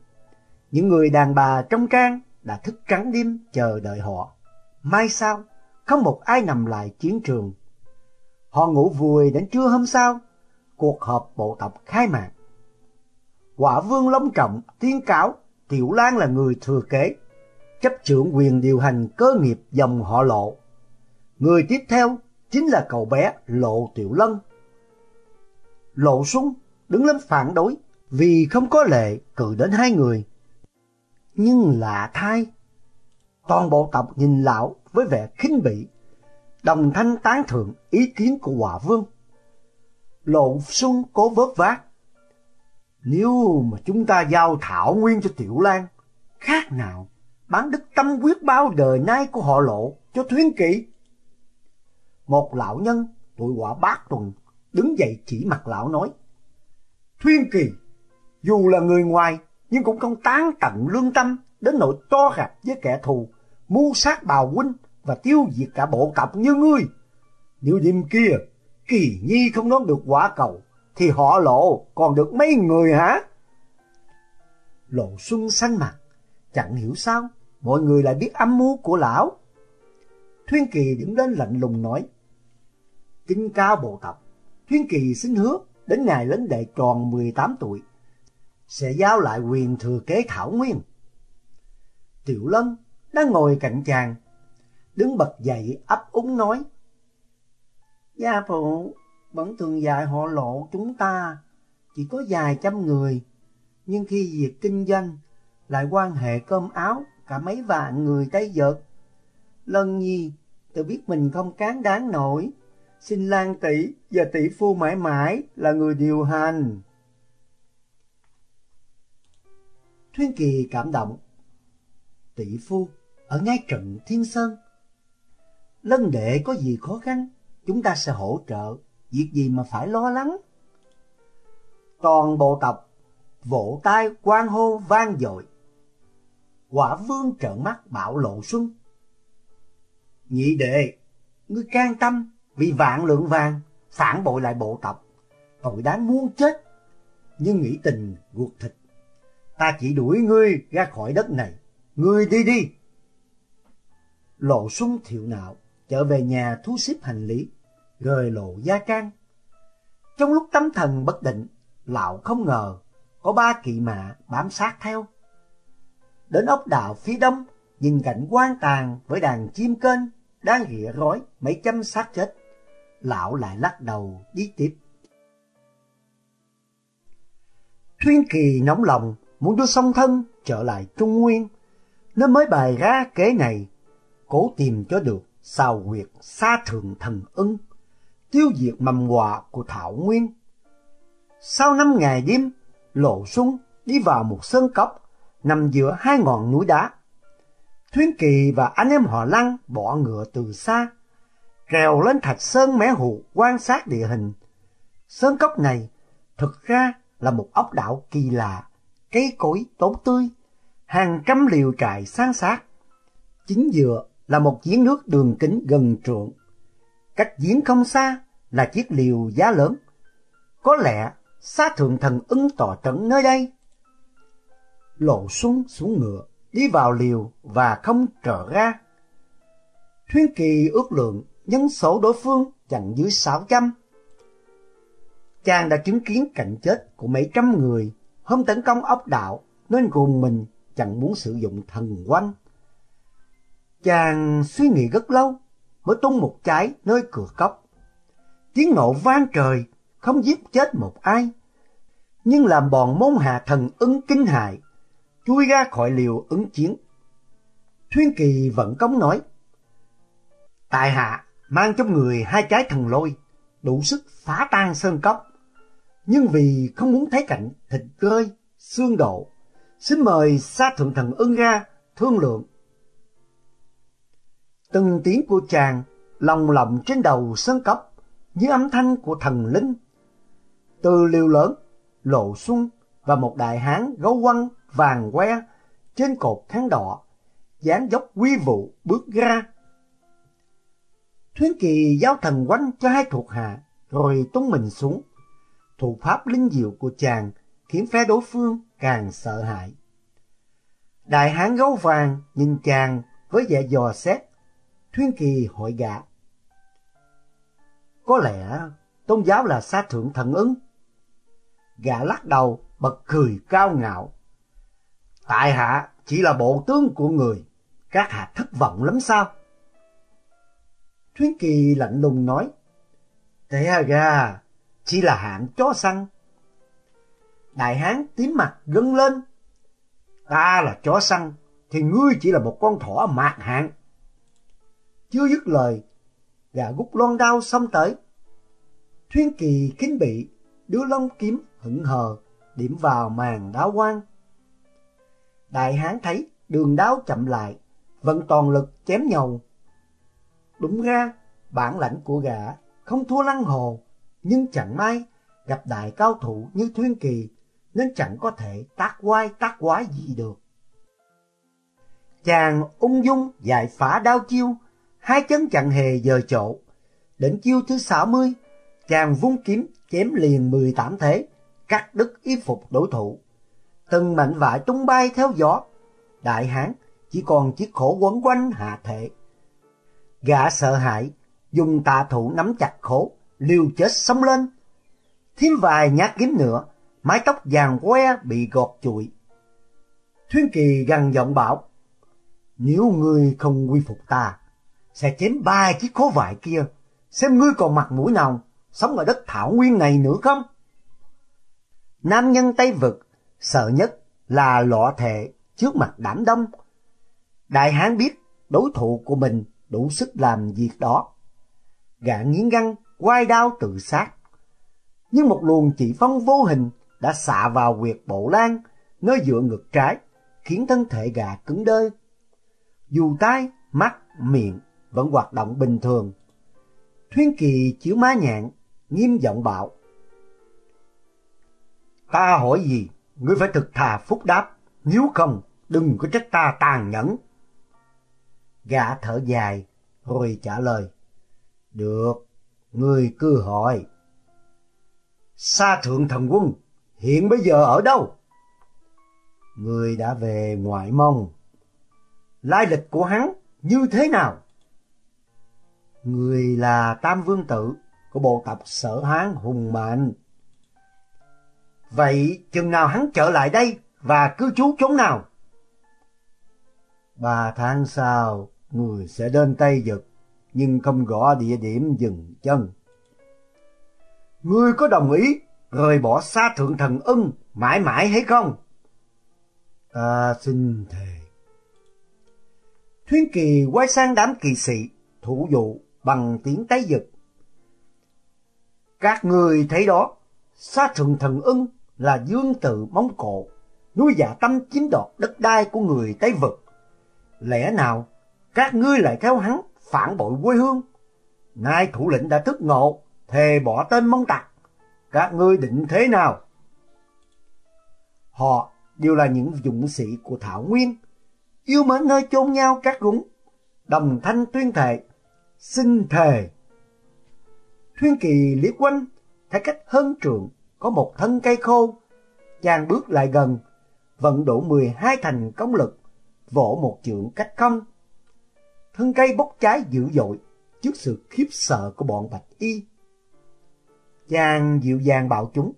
Những người đàn bà trong trang đã thức trắng đêm chờ đợi họ. Mai sau, không một ai nằm lại chiến trường. Họ ngủ vùi đến trưa hôm sau, cuộc họp bộ tộc khai mạc. Quả vương long trọng tuyên cáo Tiểu Lan là người thừa kế, chấp trưởng quyền điều hành cơ nghiệp dòng họ lộ. Người tiếp theo chính là cậu bé Lộ Tiểu Lân. Lộ Sung đứng lên phản đối vì không có lệ cử đến hai người. Nhưng lạ thay, toàn bộ tộc nhìn lão với vẻ khinh bỉ, đồng thanh tán thưởng ý kiến của hòa vương. Lộ Xuân cố vớt vát. Nếu mà chúng ta giao thảo nguyên cho Tiểu Lan, khác nào bán đức tâm quyết bao đời nay của họ lộ cho Thuyên Kỵ. Một lão nhân tuổi quả bát tuần đứng dậy chỉ mặt lão nói. Thuyên Kỳ, dù là người ngoài nhưng cũng không tán tận lương tâm đến nỗi to gạch với kẻ thù, mưu sát bào huynh và tiêu diệt cả bộ tộc như ngươi. Nếu đêm kia Kỳ Nhi không đón được quả cầu thì họ lộ còn được mấy người hả? Lộ Xuân xanh mặt, chẳng hiểu sao mọi người lại biết âm mưu của lão. Thuyên Kỳ đứng lên lạnh lùng nói, kinh cao bộ tộc, Thuyên Kỳ xin hứa đến ngày lớn đệ tròn 18 tuổi, sẽ giao lại quyền thừa kế Thảo Nguyên. Tiểu Lân đang ngồi cạnh chàng, đứng bật dậy ấp úng nói, Gia phụ vẫn thường dạy họ lộ chúng ta chỉ có vài trăm người, nhưng khi việc kinh doanh lại quan hệ cơm áo cả mấy vạn người tay vợt. Lân nhi tự biết mình không cán đáng nổi, xin Lan tỷ và tỷ phu mãi mãi là người điều hành. Thuyên Kỳ cảm động. Tỷ phu ở ngay trận Thiên Sơn. Lân đệ có gì khó khăn, chúng ta sẽ hỗ trợ, việc gì mà phải lo lắng. Toàn bộ tộc vỗ tay quan hô vang dội. Quả vương trợn mắt bạo lộ xuân. Nhị đệ, ngươi can tâm vì vạn lượng vàng phản bội lại bộ tộc, tội đáng muốn chết. Nhưng nghĩ tình ruột thịt, ta chỉ đuổi ngươi ra khỏi đất này, ngươi đi đi. Lộ xuân thiệu nạo, trở về nhà thu xếp hành lý, rời lộ gia trang. Trong lúc tâm thần bất định, lão không ngờ có ba kỵ mã bám sát theo. Đến ốc đảo phía đông, nhìn cảnh quan tàn với đàn chim kênh đang rỉa rói mấy trăm xác chết. Lão lại lắc đầu đi tiếp. Thuyên Kỳ nóng lòng muốn đưa song thân trở lại Trung Nguyên, nên mới bày ra kế này, cố tìm cho được sao huyệt xa thượng thần ưng, tiêu diệt mầm họa của Thảo Nguyên. Sau năm ngày đêm, Lộ Xuân đi vào một sơn cốc nằm giữa hai ngọn núi đá. Thuyên Kỳ và anh em họ Lăng bỏ ngựa từ xa, trèo lên thạch sơn mé hụ quan sát địa hình. Sơn cốc này thực ra là một ốc đảo kỳ lạ, cây cối tốt tươi, hàng trăm liều trại san sát. Chính giữa là một giếng nước đường kính gần trượng. Cách diễn không xa là chiếc liều giá lớn. Có lẽ xa thượng thần ứng tỏ trận nơi đây. Lộ xuống xuống ngựa, đi vào liều và không trở ra. Thuyên kỳ ước lượng nhân số đối phương chẳng dưới sáu trăm. Chàng đã chứng kiến cảnh chết của mấy trăm người hôm tấn công ốc đạo nên gồm mình chẳng muốn sử dụng thần quanh. Chàng suy nghĩ rất lâu mới tung một trái nơi cửa cốc. Tiếng nộ vang trời không giết chết một ai, nhưng làm bọn môn hạ thần ứng kinh hại, chui ra khỏi liều ứng chiến. Thuyên Kỳ vẫn công nói, Tại hạ mang trong người hai trái thần lôi, đủ sức phá tan sơn cốc. Nhưng vì không muốn thấy cảnh thịt rơi, xương độ, xin mời sa thượng thần ưng ra thương lượng. Từng tiếng của chàng lòng lộng trên đầu sân cấp như âm thanh của thần linh. Từ liều lớn, lộ xuân và một đại hán gấu quăng vàng que trên cột kháng đỏ, dáng dốc quy vụ bước ra Thuyến Kỳ giao thần quanh cho hai thuộc hạ, rồi tung mình xuống. Thủ pháp linh diệu của chàng khiến phe đối phương càng sợ hãi. Đại hán gấu vàng nhìn chàng với vẻ dò xét. Thuyên Kỳ hỏi gã. Có lẽ tôn giáo là xa thượng thần ứng. Gã lắc đầu bật cười cao ngạo. Tại hạ chỉ là bộ tướng của người, các hạ thất vọng lắm sao? Thuyến Kỳ lạnh lùng nói, Té ra, chỉ là hạng chó săn. Đại hán tím mặt gân lên. Ta là chó săn, thì ngươi chỉ là một con thỏ mạt hạng. Chưa dứt lời, gã gút loan đao xông tới. Thuyên Kỳ kính bị, đưa lông kiếm hững hờ, điểm vào màn đáo quang. Đại hán thấy đường đáo chậm lại, vận toàn lực chém nhầu Đúng ra, bản lãnh của gã không thua lăng hồ, nhưng chẳng may gặp đại cao thủ như Thuyên Kỳ nên chẳng có thể tác quái tác quái gì được. Chàng ung dung giải phá đao chiêu, hai chân chẳng hề dời chỗ. Đến chiêu thứ 60, chàng vung kiếm chém liền 18 thế, cắt đứt y phục đối thủ. Từng mảnh vải tung bay theo gió, đại hán chỉ còn chiếc khổ quấn quanh hạ thể. Gã sợ hãi, dùng tà thủ nắm chặt khổ, liều chết sống lên. Thêm vài nhát kiếm nữa, mái tóc vàng que bị gọt chuỗi. Thuyên Kỳ gằn giọng bảo, nếu ngươi không quy phục ta, sẽ chém ba chiếc khố vải kia, xem ngươi còn mặt mũi nào sống ở đất thảo nguyên này nữa không? Nam nhân Tây Vực sợ nhất là lọ thệ trước mặt đám đông. Đại hán biết đối thủ của mình đủ sức làm việc đó. Gã nghiến răng, quay đao tự sát. Nhưng một luồng chỉ phong vô hình đã xạ vào huyệt bộ lan, nơi dựa ngực trái, khiến thân thể gà cứng đơ. Dù tai, mắt, miệng vẫn hoạt động bình thường. Thuyên Kỳ chiếu má nhạn, nghiêm giọng bảo. Ta hỏi gì, ngươi phải thực thà phúc đáp, nếu không đừng có trách ta tàn nhẫn. Gã thở dài, rồi trả lời. Được, ngươi cứ hỏi. Sa thượng thần quân, hiện bây giờ ở đâu? Người đã về ngoại mông. Lai lịch của hắn như thế nào? Người là Tam Vương Tử của bộ tộc sở hán hùng mạnh. Vậy chừng nào hắn trở lại đây và cư trú chốn nào? Ba tháng sau, người sẽ đến Tây Dực, nhưng không rõ địa điểm dừng chân. Ngươi có đồng ý rời bỏ xa thượng thần ưng mãi mãi hay không? Ta xin thề. Thuyến Kỳ quay sang đám kỳ sĩ, thủ dụ bằng tiếng Tây giật. Các người thấy đó, xa thượng thần ưng là dương tự móng Cổ, nuôi giả tâm chiếm đoạt đất đai của người Tây Vực. Lẽ nào các ngươi lại theo hắn phản bội quê hương? Nay thủ lĩnh đã thức ngộ, thề bỏ tên móng tặc. Các ngươi định thế nào? Họ đều là những dũng sĩ của Thảo Nguyên, yêu mến nơi chôn nhau các gúng, đồng thanh tuyên thệ, xin thề. Thuyên Kỳ liếc quanh, thấy cách hơn trường có một thân cây khô, chàng bước lại gần, vận đổ 12 thành công lực, vỗ một trượng cách không. Thân cây bốc cháy dữ dội trước sự khiếp sợ của bọn bạch y. Chàng dịu dàng bảo chúng,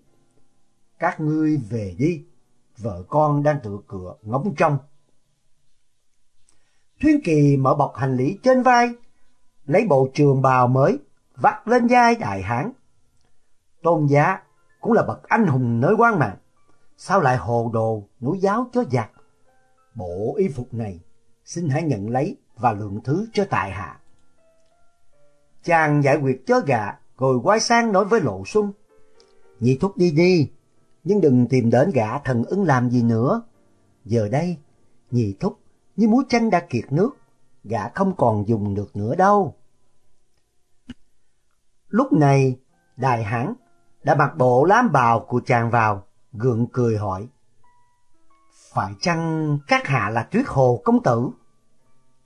các ngươi về đi, vợ con đang tựa cửa ngóng trong. Thuyên Kỳ mở bọc hành lý trên vai, lấy bộ trường bào mới, vắt lên vai đại hán. Tôn giá cũng là bậc anh hùng nơi quan mạng, sao lại hồ đồ núi giáo chó giặc? Bộ y phục này xin hãy nhận lấy và lượng thứ cho tại hạ. Chàng giải quyết chó gà rồi quay sang nói với Lộ Xuân. Nhị thúc đi đi, nhưng đừng tìm đến gã thần ứng làm gì nữa. Giờ đây, nhị thúc như muối chanh đã kiệt nước, gã không còn dùng được nữa đâu. Lúc này, đại hãn đã mặc bộ lám bào của chàng vào, gượng cười hỏi. Phải chăng các hạ là tuyết hồ công tử?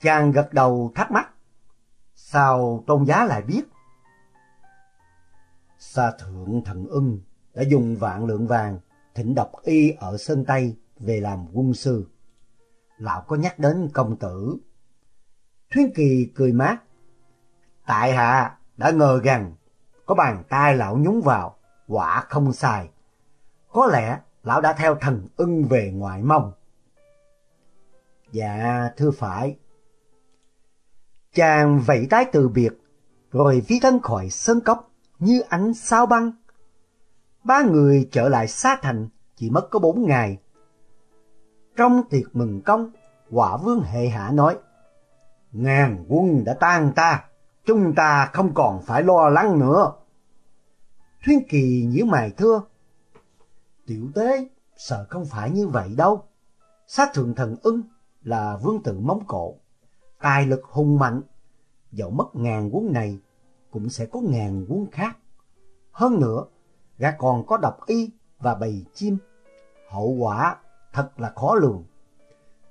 Chàng gật đầu thắc mắc. Sao tôn giá lại biết? Sa thượng thần ưng đã dùng vạn lượng vàng thỉnh độc y ở Sơn Tây về làm quân sư. Lão có nhắc đến công tử. Thuyên Kỳ cười mát. Tại hạ đã ngờ rằng có bàn tay lão nhúng vào, quả không sai. Có lẽ lão đã theo thần ưng về ngoại mông. Dạ, thưa phải. Chàng vẫy tái từ biệt, rồi phi thân khỏi sân cốc như ánh sao băng. Ba người trở lại xa thành chỉ mất có bốn ngày. Trong tiệc mừng công, quả vương hệ hạ nói, Ngàn quân đã tan ta, chúng ta không còn phải lo lắng nữa. Thuyên Kỳ nhíu mày thưa, Tiểu tế sợ không phải như vậy đâu. Sát thượng thần ưng là vương tử móng Cổ, tài lực hùng mạnh, dẫu mất ngàn quân này cũng sẽ có ngàn quân khác. Hơn nữa, gã còn có độc y và bầy chim. Hậu quả thật là khó lường.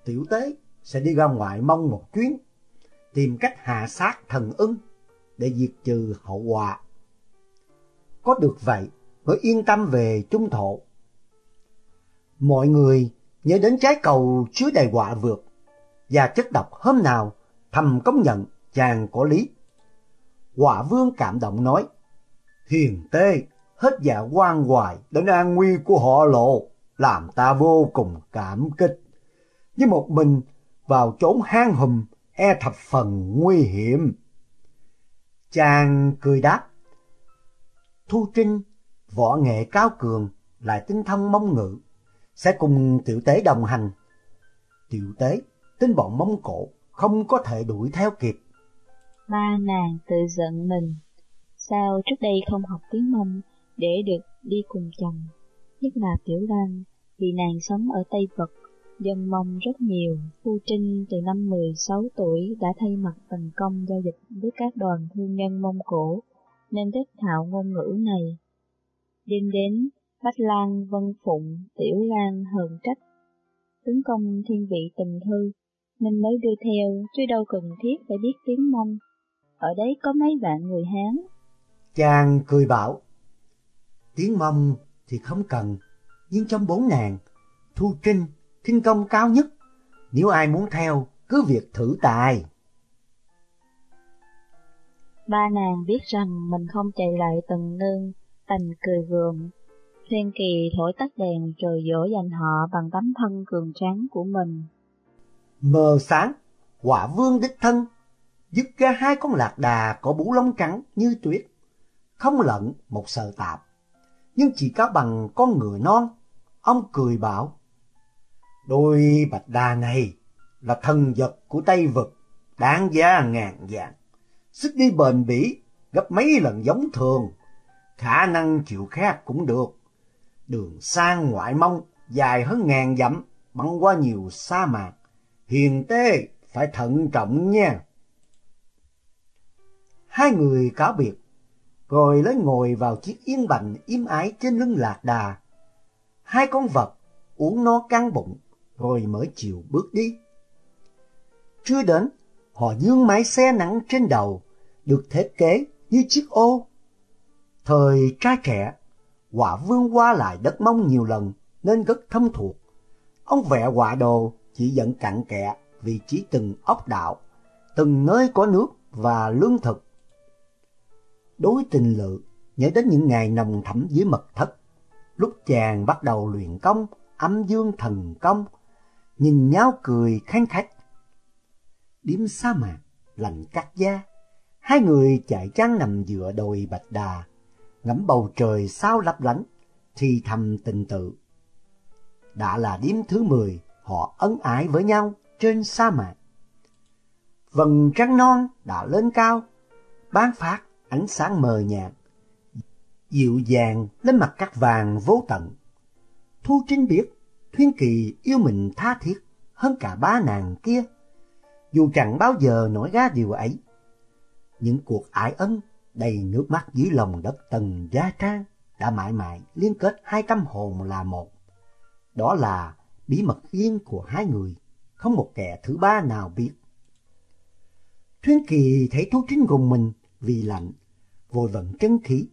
Tiểu tế sẽ đi ra ngoại mong một chuyến, tìm cách hạ sát thần ưng để diệt trừ hậu quả. Có được vậy mới yên tâm về trung thổ. Mọi người nhớ đến trái cầu chứa đầy quả vượt và chất độc hôm nào thầm công nhận chàng có lý. Quả vương cảm động nói, Hiền tê, hết dạ quan hoài đến an nguy của họ lộ, làm ta vô cùng cảm kích. Với một mình vào trốn hang hùm e thập phần nguy hiểm. Chàng cười đáp, Thu Trinh, võ nghệ cao cường, lại tinh thông mông ngữ, sẽ cùng tiểu tế đồng hành. Tiểu tế, tính bọn mông cổ, không có thể đuổi theo kịp. Ba nàng tự giận mình, sao trước đây không học tiếng mông để được đi cùng chồng, nhất là Tiểu Lan, vì nàng sống ở Tây Vật, dân mông rất nhiều. Phu Trinh từ năm 16 tuổi đã thay mặt thành công giao dịch với các đoàn thương nhân Mông Cổ, nên thích thạo ngôn ngữ này. Đêm đến, Bách Lan, Vân Phụng, Tiểu Lan hờn trách, tấn công thiên vị tình thư, nên mới đưa theo, chứ đâu cần thiết phải biết tiếng Mông. Ở đấy có mấy vạn người Hán. Chàng cười bảo, tiếng Mông thì không cần, nhưng trong bốn nàng, Thu Trinh, kinh công cao nhất, nếu ai muốn theo, cứ việc thử tài. Ba nàng biết rằng mình không chạy lại từng nương, tành cười gườm. Thiên kỳ thổi tắt đèn trời dỗ dành họ bằng tấm thân cường tráng của mình. Mờ sáng, quả vương đích thân, dứt ra hai con lạc đà có bú lông trắng như tuyết, không lẫn một sờ tạp, nhưng chỉ có bằng con ngựa non. Ông cười bảo, đôi bạch đà này là thần vật của Tây Vực, đáng giá ngàn vàng sức đi bền bỉ gấp mấy lần giống thường, khả năng chịu khát cũng được. Đường sang ngoại mông dài hơn ngàn dặm, băng qua nhiều sa mạc. Hiền tê phải thận trọng nha. Hai người cáo biệt, rồi lấy ngồi vào chiếc yên bành im ái trên lưng lạc đà. Hai con vật uống no căng bụng, rồi mới chịu bước đi. Chưa đến, họ dương mái xe nắng trên đầu, được thiết kế như chiếc ô. Thời trai trẻ, quả vương qua lại đất mông nhiều lần nên rất thâm thuộc. Ông vẽ quả đồ chỉ dẫn cặn kẹ vị trí từng ốc đạo, từng nơi có nước và lương thực. Đối tình lự nhớ đến những ngày nồng thẳm dưới mật thất, lúc chàng bắt đầu luyện công, âm dương thần công, nhìn nhau cười khán khách. Điếm sa mạc, lạnh cắt da, Hai người chạy trăng nằm dựa đồi bạch đà, ngắm bầu trời sao lấp lánh, thì thầm tình tự. Đã là đêm thứ mười, họ ân ái với nhau trên sa mạc. Vầng trăng non đã lên cao, bán phát ánh sáng mờ nhạt, dịu dàng lên mặt cát vàng vô tận. Thu Trinh biết Thuyên Kỳ yêu mình tha thiết hơn cả ba nàng kia, dù chẳng bao giờ nói ra điều ấy những cuộc ái ân đầy nước mắt dưới lòng đất tầng gia trang đã mãi mãi liên kết hai tâm hồn là một. Đó là bí mật riêng của hai người, không một kẻ thứ ba nào biết. Thuyên Kỳ thấy Thu Trinh gồng mình vì lạnh, vội vận chân khí,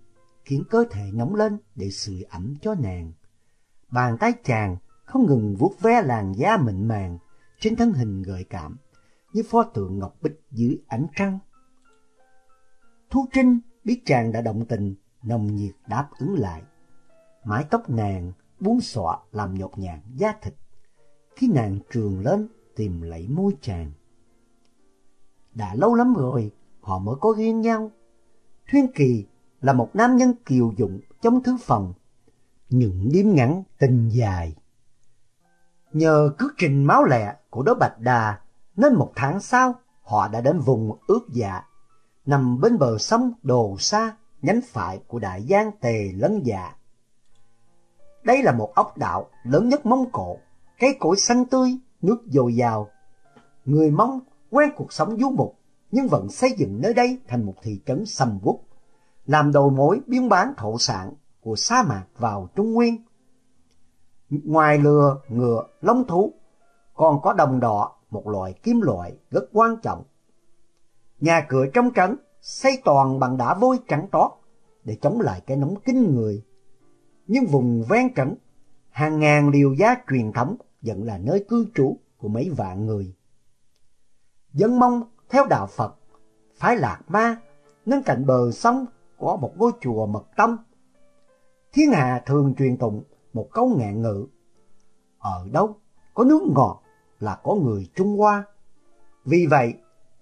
khiến cơ thể nóng lên để sưởi ẩm cho nàng. Bàn tay chàng không ngừng vuốt ve làn da mịn màng trên thân hình gợi cảm, như pho tượng ngọc bích dưới ánh trăng. Thu Trinh biết chàng đã động tình, nồng nhiệt đáp ứng lại. Mái tóc nàng buông xõa làm nhột nhạt da thịt. Khi nàng trường lên tìm lấy môi chàng. Đã lâu lắm rồi họ mới có duyên nhau. Thuyên Kỳ là một nam nhân kiều dụng trong thứ phòng. Những điếm ngắn tình dài. Nhờ cước trình máu lẹ của đối Bạch Đà nên một tháng sau họ đã đến vùng ước dạ nằm bên bờ sông Đồ Sa, nhánh phải của đại giang Tề Lân Dạ. Đây là một ốc đảo lớn nhất Mông Cổ, cây cối xanh tươi, nước dồi dào. Người Mông quen cuộc sống du mục, nhưng vẫn xây dựng nơi đây thành một thị trấn sầm uất, làm đầu mối buôn bán thổ sản của sa mạc vào Trung Nguyên. Ngoài lừa, ngựa, lông thú, còn có đồng đỏ, một loại kim loại rất quan trọng. Nhà cửa trong trấn xây toàn bằng đá vôi trắng toát để chống lại cái nóng kinh người. Nhưng vùng ven trấn, hàng ngàn liều giá truyền thống vẫn là nơi cư trú của mấy vạn người. Dân mong theo đạo Phật, phái lạc ma, nên cạnh bờ sông có một ngôi chùa mật tâm. Thiên hạ thường truyền tụng một câu ngạn ngữ. Ở đâu có nước ngọt là có người Trung Hoa. Vì vậy,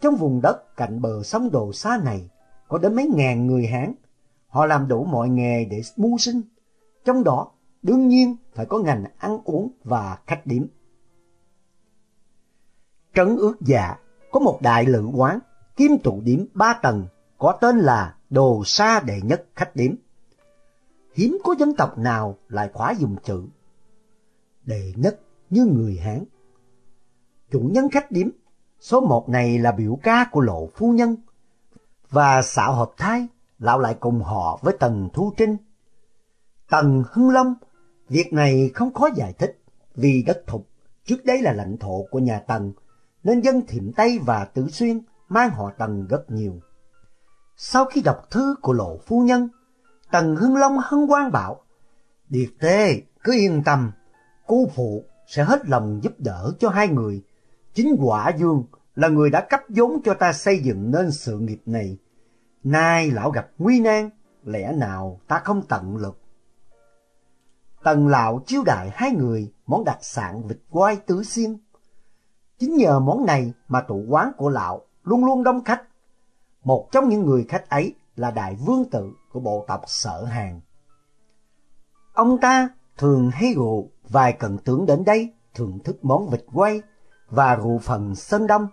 trong vùng đất cạnh bờ sông Đồ Sa này có đến mấy ngàn người Hán. Họ làm đủ mọi nghề để mưu sinh. Trong đó, đương nhiên phải có ngành ăn uống và khách điểm. Trấn ước dạ có một đại lữ quán kim tụ điểm ba tầng có tên là Đồ Sa Đệ Nhất Khách Điểm. Hiếm có dân tộc nào lại khóa dùng chữ Đệ Nhất như người Hán. Chủ nhân khách điểm số một này là biểu ca của lộ phu nhân và xạo hợp thái lão lại cùng họ với Tần Thu Trinh. Tần Hưng Long, việc này không khó giải thích vì đất thục trước đây là lãnh thổ của nhà Tần nên dân Thiểm Tây và Tử Xuyên mang họ Tần rất nhiều. Sau khi đọc thư của lộ phu nhân, Tần Hưng Long hân quang bảo, Điệt tê, cứ yên tâm, cô phụ sẽ hết lòng giúp đỡ cho hai người. Chính quả dương là người đã cấp vốn cho ta xây dựng nên sự nghiệp này. Nay lão gặp nguy nan, lẽ nào ta không tận lực. Tần lão chiếu đại hai người món đặc sản vịt quay tứ xiêm Chính nhờ món này mà tụ quán của lão luôn luôn đông khách. Một trong những người khách ấy là đại vương tự của bộ tộc sở hàng. Ông ta thường hay rượu vài cận tướng đến đây thưởng thức món vịt quay và rụ phần sơn đông.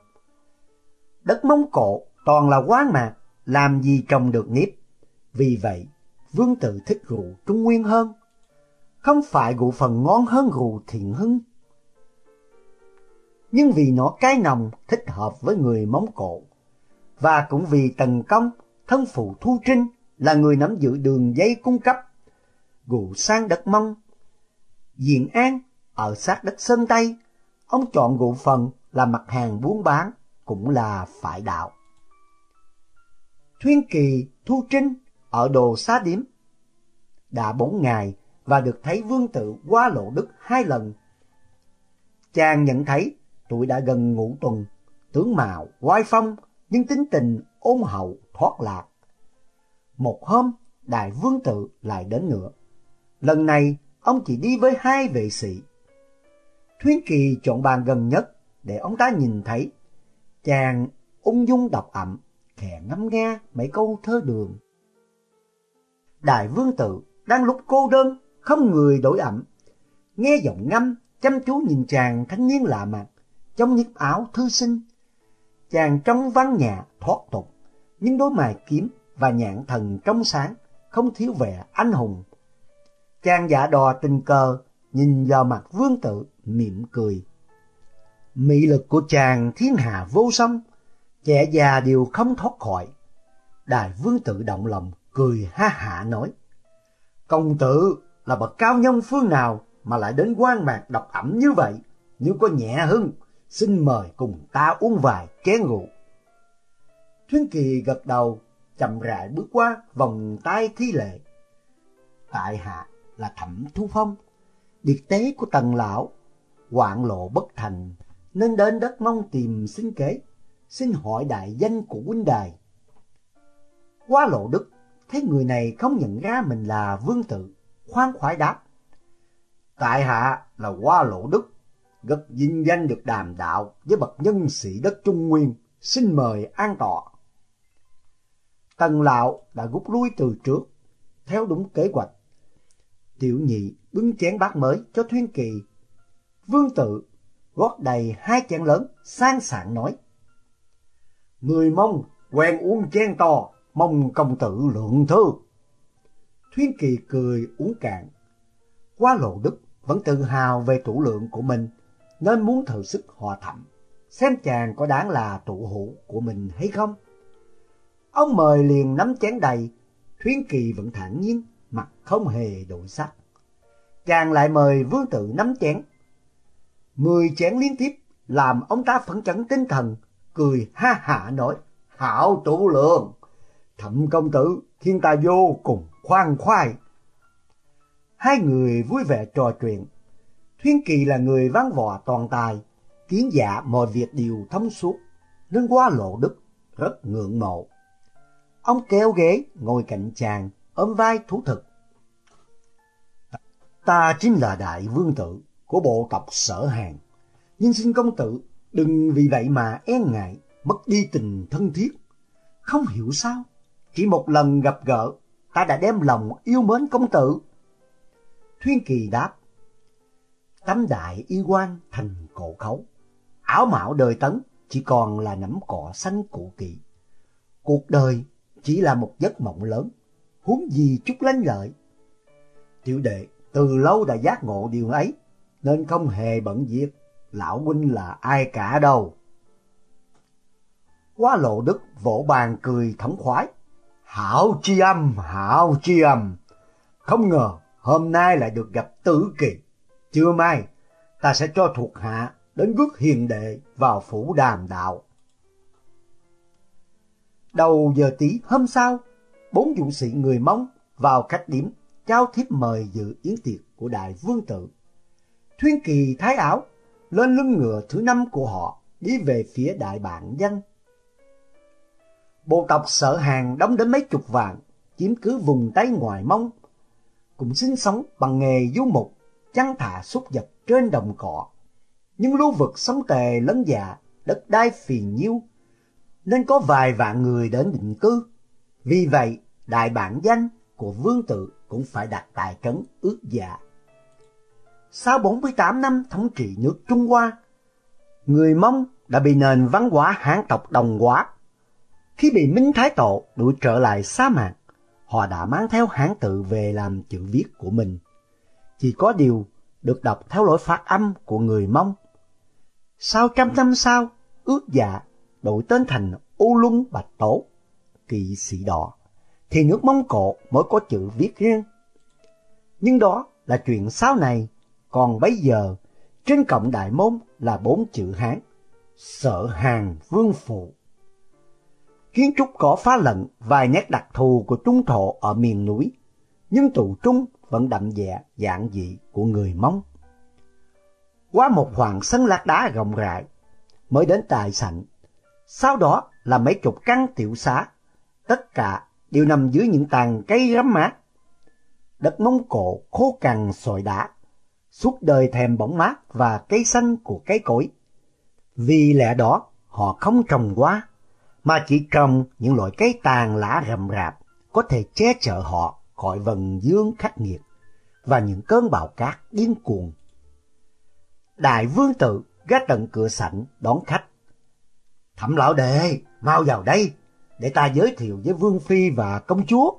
Đất Mông Cổ toàn là quán mạc, làm gì trồng được nếp. Vì vậy, vương tự thích rượu Trung Nguyên hơn. Không phải rượu phần ngon hơn rượu thiện hưng. Nhưng vì nó cái nồng thích hợp với người Mông Cổ. Và cũng vì Tần Công, thân phụ Thu Trinh là người nắm giữ đường dây cung cấp. Rượu sang đất Mông. Diện An ở sát đất Sơn Tây, ông chọn gụ phần là mặt hàng buôn bán cũng là phải đạo. Thuyên Kỳ Thu Trinh ở đồ xá điếm. Đã bốn ngày và được thấy vương tự qua lộ đức hai lần. Chàng nhận thấy tuổi đã gần ngũ tuần, tướng mạo oai phong nhưng tính tình ôn hậu thoát lạc. Một hôm, đại vương tự lại đến nữa. Lần này, ông chỉ đi với hai vệ sĩ. Thuyên Kỳ chọn bàn gần nhất để ông ta nhìn thấy Chàng ung dung đọc ẩm, khẽ ngắm nghe mấy câu thơ đường. Đại vương tử đang lúc cô đơn, không người đổi ẩm. Nghe giọng ngâm, chăm chú nhìn chàng thanh niên lạ mặt, trong nhiếp áo thư sinh. Chàng trong văn nhà thoát tục, nhưng đôi mài kiếm và nhãn thần trong sáng, không thiếu vẻ anh hùng. Chàng giả đò tình cờ, nhìn vào mặt vương tử, mỉm cười. Mị lực của chàng thiên hà vô song, trẻ già đều không thoát khỏi. Đại vương tự động lòng, cười ha hạ nói. Công tử là bậc cao nhân phương nào mà lại đến quan mạc độc ẩm như vậy? Nếu có nhẹ hưng, xin mời cùng ta uống vài chén rượu. Thuyên Kỳ gật đầu, chậm rãi bước qua vòng tay thi lệ. Tại hạ là Thẩm Thu Phong, điệt tế của Tần Lão, hoạn lộ bất thành nên đến đất mong tìm sinh kế, xin hỏi đại danh của huynh đài. Quá lộ đức, thấy người này không nhận ra mình là vương tự, khoan khoái đáp. Tại hạ là qua Lộ Đức, rất vinh danh được đàm đạo với bậc nhân sĩ đất Trung Nguyên, xin mời an tọa. Tần Lão đã rút lui từ trước, theo đúng kế hoạch. Tiểu nhị bưng chén bát mới cho Thuyên Kỳ. Vương tự gót đầy hai chén lớn, sang sảng nói. Người mong quen uống chén to, mong công tử lượng thư. Thuyên Kỳ cười uống cạn. Quá lộ đức vẫn tự hào về tủ lượng của mình, nên muốn thử sức hòa thẩm. xem chàng có đáng là tụ hữu của mình hay không. Ông mời liền nắm chén đầy, Thuyến Kỳ vẫn thản nhiên, mặt không hề đổi sắc. Chàng lại mời vương tự nắm chén. Mười chén liên tiếp làm ông ta phấn chấn tinh thần, cười ha hả nói, hảo tụ lượng, thẩm công tử khiến ta vô cùng khoan khoái. Hai người vui vẻ trò chuyện. Thuyên Kỳ là người văn võ toàn tài, kiến dạ mọi việc đều thông suốt, nên qua lộ đức, rất ngưỡng mộ. Ông kéo ghế, ngồi cạnh chàng, ôm vai thú thực. Ta chính là đại vương tử của bộ tộc sở hàng, nhưng xin công tử đừng vì vậy mà e ngại, mất đi tình thân thiết. Không hiểu sao, chỉ một lần gặp gỡ, ta đã đem lòng yêu mến công tử. Thuyên Kỳ đáp, tấm đại y quan thành cổ khấu, áo mạo đời tấn chỉ còn là nắm cỏ xanh cũ kỵ. Cuộc đời chỉ là một giấc mộng lớn, huống gì chút lánh lợi. Tiểu đệ từ lâu đã giác ngộ điều ấy, nên không hề bận việc lão huynh là ai cả đâu. Quá lộ đức vỗ bàn cười thống khoái. Hảo chi âm, hảo chi âm. Không ngờ hôm nay lại được gặp tử kỳ. Chưa mai, ta sẽ cho thuộc hạ đến rước hiền đệ vào phủ đàm đạo. Đầu giờ tí hôm sau, bốn dũng sĩ người Mông vào khách điểm trao thiếp mời dự yến tiệc của đại vương tử. Thuyên kỳ thái áo, lên lưng ngựa thứ năm của họ, đi về phía đại bản danh. Bộ tộc sở hàng đóng đến mấy chục vạn, chiếm cứ vùng Tây ngoài Mông, cũng sinh sống bằng nghề du mục, chăn thả súc vật trên đồng cỏ. Nhưng lưu vực sống tề lấn dạ, đất đai phì nhiêu, nên có vài vạn người đến định cư. Vì vậy, đại bản danh của vương tự cũng phải đặt tại trấn ước dạ. Sau 48 năm thống trị nước Trung Hoa, người Mông đã bị nền văn hóa hán tộc đồng hóa. Khi bị Minh Thái Tổ đuổi trở lại sa mạc, họ đã mang theo hán tự về làm chữ viết của mình. Chỉ có điều được đọc theo lỗi phát âm của người Mông. Sau trăm năm sau, ước dạ đổi tên thành U Luân Bạch Tổ, kỵ sĩ đỏ, thì nước Mông Cổ mới có chữ viết riêng. Nhưng đó là chuyện sau này, còn bây giờ trên cổng đại môn là bốn chữ Hán, sợ hàng vương phụ. Kiến trúc có phá lận vài nét đặc thù của trung thổ ở miền núi, nhưng tụ trung vẫn đậm dẹ dạng dị của người Mông. Qua một khoảng sân lát đá rộng rãi, mới đến tài sảnh sau đó là mấy chục căn tiểu xá, tất cả đều nằm dưới những tàn cây rắm mát. Đất Mông Cổ khô cằn sỏi đá, suốt đời thèm bóng mát và cây xanh của cây cối. Vì lẽ đó, họ không trồng quá, mà chỉ trồng những loại cây tàn lá rậm rạp, có thể che chở họ khỏi vần dương khắc nghiệt và những cơn bão cát điên cuồng. Đại vương tự ra tận cửa sảnh đón khách Thẩm lão đệ, mau vào đây, để ta giới thiệu với Vương Phi và công chúa.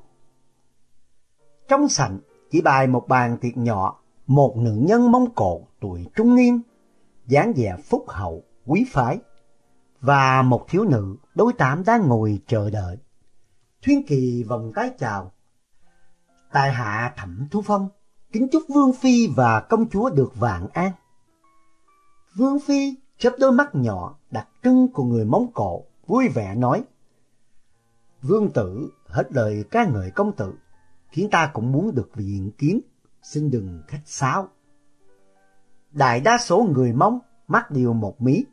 Trong sảnh chỉ bày một bàn tiệc nhỏ, một nữ nhân Mông Cổ tuổi trung niên, dáng vẻ phúc hậu, quý phái, và một thiếu nữ đối tám đang ngồi chờ đợi. Thuyên Kỳ vòng tay chào. Tài hạ Thẩm Thu Phong, kính chúc Vương Phi và công chúa được vạn an. Vương Phi chớp đôi mắt nhỏ đặc trưng của người Mông Cổ, vui vẻ nói. Vương tử hết lời ca ngợi công tử, khiến ta cũng muốn được viện kiến, xin đừng khách sáo. Đại đa số người Mông mắt đều một mí,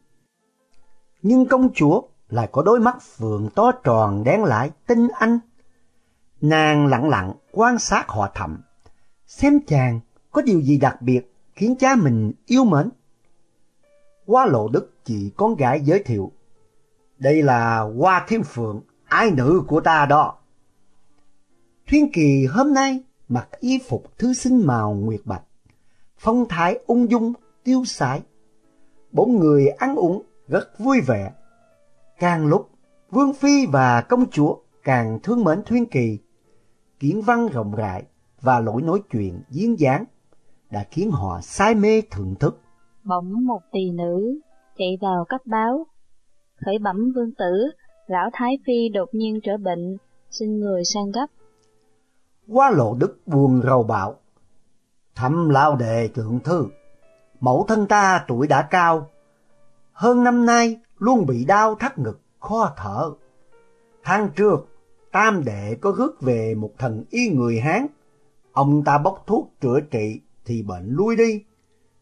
nhưng công chúa lại có đôi mắt phượng to tròn đen lại tinh anh. Nàng lặng lặng quan sát họ thầm, xem chàng có điều gì đặc biệt khiến cha mình yêu mến. Hoa Lộ Đức chị con gái giới thiệu. Đây là Hoa Thiên Phượng, ái nữ của ta đó. Thuyên Kỳ hôm nay mặc y phục thứ sinh màu nguyệt bạch, phong thái ung dung, tiêu sái. Bốn người ăn uống rất vui vẻ. Càng lúc, Vương Phi và công chúa càng thương mến Thuyên Kỳ. Kiến văn rộng rãi và lỗi nói chuyện duyên dáng đã khiến họ say mê thưởng thức bỗng một tỳ nữ chạy vào cấp báo. Khởi bẩm vương tử, lão Thái Phi đột nhiên trở bệnh, xin người sang gấp. Quá lộ đức buồn rầu bạo. Thẩm lão đệ thượng thư, mẫu thân ta tuổi đã cao, hơn năm nay luôn bị đau thắt ngực, khó thở. Tháng trước, tam đệ có rước về một thần y người Hán. Ông ta bốc thuốc chữa trị thì bệnh lui đi,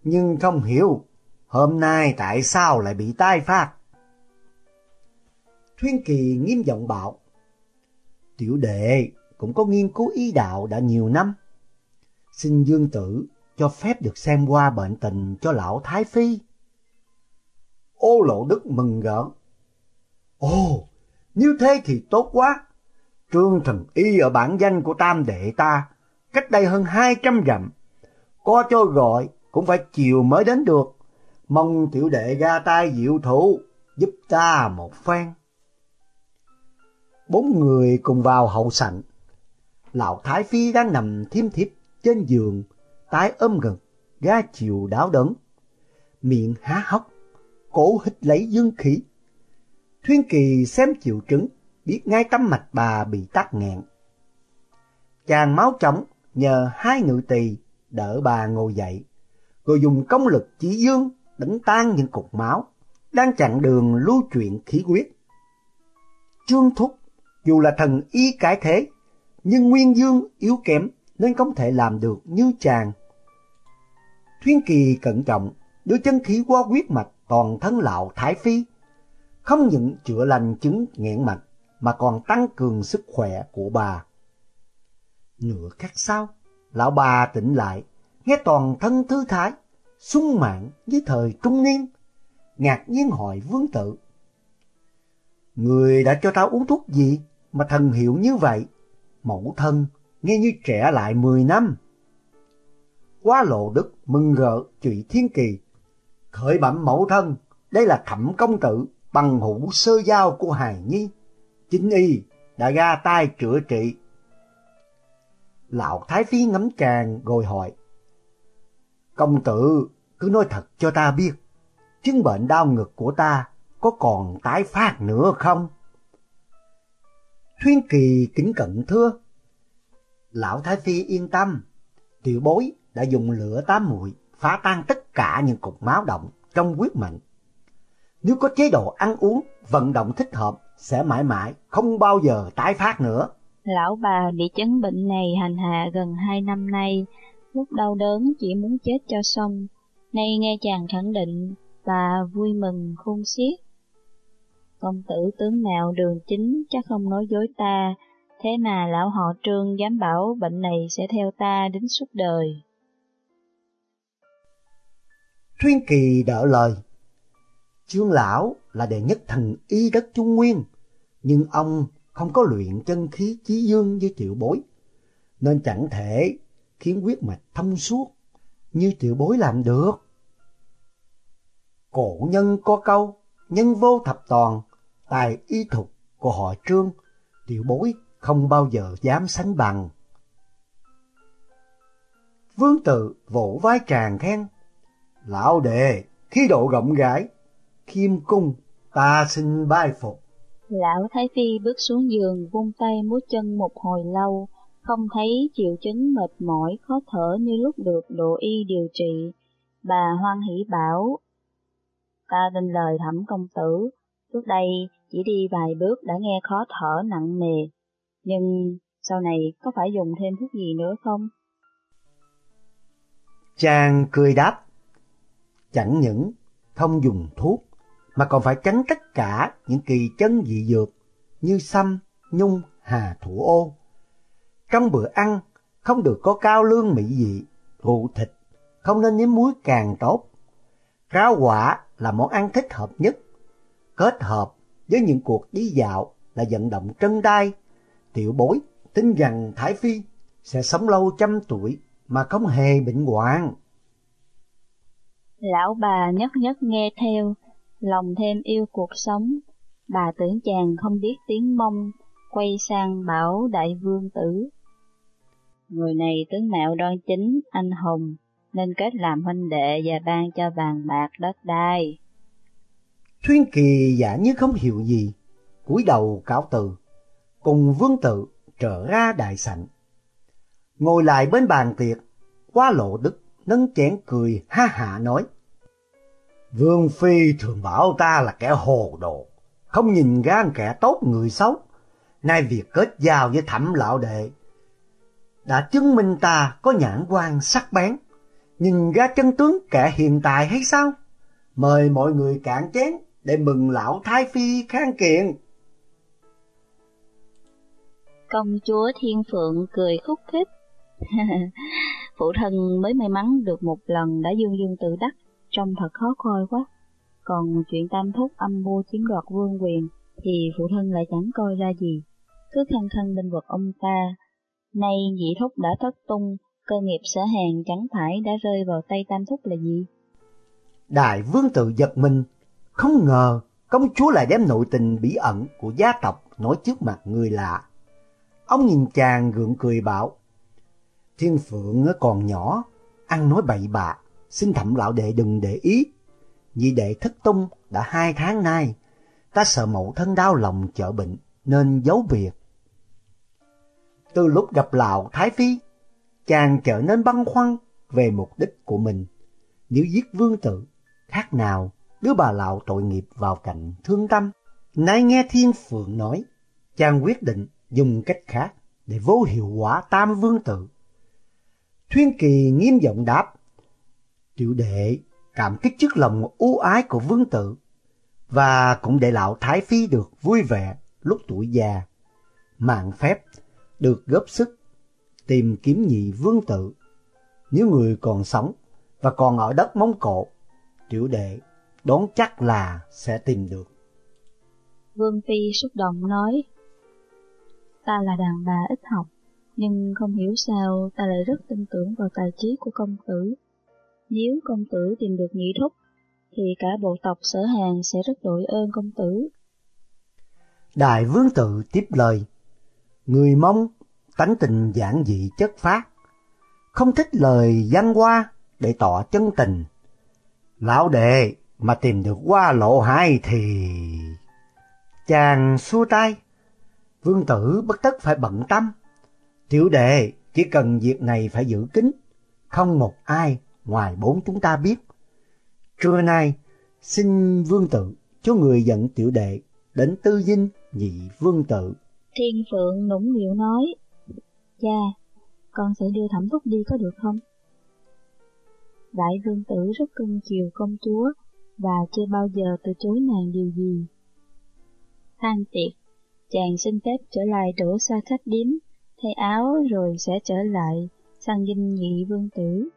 nhưng không hiểu hôm nay tại sao lại bị tai phát. Thuyên Kỳ nghiêm giọng bảo, tiểu đệ cũng có nghiên cứu y đạo đã nhiều năm. Xin dương tử cho phép được xem qua bệnh tình cho lão Thái Phi. Ô lộ đức mừng rỡ. Ồ, như thế thì tốt quá. Trương thần y ở bản danh của tam đệ ta, cách đây hơn hai trăm dặm. Có cho gọi cũng phải chiều mới đến được. Mong tiểu đệ ra tay diệu thủ, giúp ta một phen. Bốn người cùng vào hậu sảnh. Lão Thái Phi đang nằm thiêm thiếp trên giường, tái ôm gần, ga chiều đáo đớn. Miệng há hốc, cổ hít lấy dương khí. Thuyên Kỳ xem triệu chứng, biết ngay tâm mạch bà bị tắc nghẹn. Chàng máu chóng nhờ hai ngự tỳ đỡ bà ngồi dậy, rồi dùng công lực chỉ dương đánh tan những cục máu đang chặn đường lưu chuyển khí huyết. Trương Thúc dù là thần y cái thế, nhưng Nguyên Dương yếu kém nên không thể làm được như chàng. Thuyên Kỳ cẩn trọng đưa chân khí qua huyết mạch toàn thân lão Thái Phi, không những chữa lành chứng nghẹn mạch mà còn tăng cường sức khỏe của bà. Nửa khắc sau, lão bà tỉnh lại, nghe toàn thân thư thái, sung mãn với thời trung niên, ngạc nhiên hỏi vương tự. Người đã cho tao uống thuốc gì mà thần hiệu như vậy? Mẫu thân nghe như trẻ lại mười năm. Quá lộ đức mừng rỡ trụy thiên kỳ. Khởi bẩm mẫu thân, đây là thẩm công tử bằng hữu sơ giao của hài nhi. Chính y đã ra tay chữa trị. Lão Thái Phi ngắm chàng rồi hỏi. Công tử cứ nói thật cho ta biết, chứng bệnh đau ngực của ta có còn tái phát nữa không? Thuyên Kỳ kính cận thưa. Lão Thái Phi yên tâm, tiểu bối đã dùng lửa tám muội phá tan tất cả những cục máu động trong quyết mệnh. Nếu có chế độ ăn uống, vận động thích hợp, sẽ mãi mãi không bao giờ tái phát nữa. Lão bà bị chứng bệnh này hành hạ gần hai năm nay, lúc đau đớn chỉ muốn chết cho xong. Nay nghe chàng khẳng định, bà vui mừng khôn xiết. Công tử tướng nào đường chính chắc không nói dối ta, thế mà lão họ trương dám bảo bệnh này sẽ theo ta đến suốt đời. Thuyên Kỳ đỡ lời. Trương Lão là đệ nhất thần y đất Trung Nguyên, nhưng ông không có luyện chân khí chí dương như tiểu bối, nên chẳng thể khiến huyết mạch thông suốt như tiểu bối làm được. Cổ nhân có câu, nhân vô thập toàn, tài y thuật của họ trương, tiểu bối không bao giờ dám sánh bằng. Vương tự vỗ vai tràng khen, Lão đệ, khí độ rộng rãi, khiêm cung, ta xin bai phục. Lão Thái Phi bước xuống giường, vung tay múa chân một hồi lâu, không thấy triệu chứng mệt mỏi, khó thở như lúc được độ y điều trị. Bà hoan hỷ bảo, ta tin lời thẩm công tử, trước đây chỉ đi vài bước đã nghe khó thở nặng nề, nhưng sau này có phải dùng thêm thuốc gì nữa không? Chàng cười đáp, chẳng những không dùng thuốc, mà còn phải tránh tất cả những kỳ chân dị dược như xăm, nhung, hà thủ ô. Trong bữa ăn, không được có cao lương mỹ dị, rượu thịt, không nên nếm muối càng tốt. Rau quả là món ăn thích hợp nhất, kết hợp với những cuộc đi dạo là vận động chân đai. Tiểu bối tin rằng Thái Phi sẽ sống lâu trăm tuổi mà không hề bệnh hoạn. Lão bà nhất nhất nghe theo, lòng thêm yêu cuộc sống. Bà tưởng chàng không biết tiếng mông, quay sang bảo đại vương tử. Người này tướng mạo đoan chính, anh hùng, nên kết làm huynh đệ và ban cho vàng bạc đất đai. Thuyên Kỳ giả như không hiểu gì, cúi đầu cáo từ, cùng vương tự trở ra đại sảnh. Ngồi lại bên bàn tiệc, qua lộ đức nâng chén cười ha hạ nói. Vương Phi thường bảo ta là kẻ hồ đồ, không nhìn ra kẻ tốt người xấu. Nay việc kết giao với thẩm lão đệ đã chứng minh ta có nhãn quan sắc bén, nhìn ra chân tướng kẻ hiện tại hay sao? Mời mọi người cạn chén để mừng lão Thái Phi khang kiện. Công chúa Thiên Phượng cười khúc khích. Phụ thân mới may mắn được một lần đã dương dương tự đắc, trông thật khó coi quá. Còn chuyện tam thúc âm mưu chiếm đoạt vương quyền thì phụ thân lại chẳng coi ra gì. Cứ khăn khăn bên vực ông ta. Nay nhị thúc đã thất tung, cơ nghiệp sở hàng chẳng phải đã rơi vào tay tam thúc là gì? Đại vương tự giật mình, không ngờ công chúa lại đem nội tình bí ẩn của gia tộc nói trước mặt người lạ. Ông nhìn chàng gượng cười bảo, Thiên Phượng còn nhỏ, ăn nói bậy bạ, xin thẩm lão đệ đừng để ý. Vì đệ thất tung đã hai tháng nay, ta sợ mẫu thân đau lòng chợ bệnh nên giấu việc. Từ lúc gặp lão Thái Phi, chàng trở nên băn khoăn về mục đích của mình. Nếu giết vương tử, khác nào đứa bà lão tội nghiệp vào cạnh thương tâm. Nay nghe Thiên Phượng nói, chàng quyết định dùng cách khác để vô hiệu quả tam vương tử. Thuyên Kỳ nghiêm giọng đáp, tiểu đệ cảm kích trước lòng ưu ái của vương tử và cũng để lão Thái Phi được vui vẻ lúc tuổi già. Mạng phép được góp sức tìm kiếm nhị vương tử. Nếu người còn sống và còn ở đất Mông Cổ, tiểu đệ đoán chắc là sẽ tìm được. Vương Phi xúc động nói, ta là đàn bà ít học, nhưng không hiểu sao ta lại rất tin tưởng vào tài trí của công tử. Nếu công tử tìm được nhị thúc, thì cả bộ tộc sở hàng sẽ rất đội ơn công tử. Đại vương tự tiếp lời, người mong tánh tình giản dị chất phát, không thích lời văn hoa để tỏ chân tình. Lão đệ mà tìm được qua lộ hai thì... Chàng xua tay, vương tử bất tất phải bận tâm. Tiểu đệ chỉ cần việc này phải giữ kín, không một ai ngoài bốn chúng ta biết. Trưa nay, xin vương tử cho người dẫn tiểu đệ đến tư dinh nhị vương tử. Thiên Phượng nũng nịu nói, Cha, con sẽ đưa thẩm thúc đi có được không? Đại vương tử rất cưng chiều công chúa và chưa bao giờ từ chối nàng điều gì. Thang tiệc, chàng xin phép trở lại đổ xa khách điếm, thay áo rồi sẽ trở lại sang dinh nhị vương tử.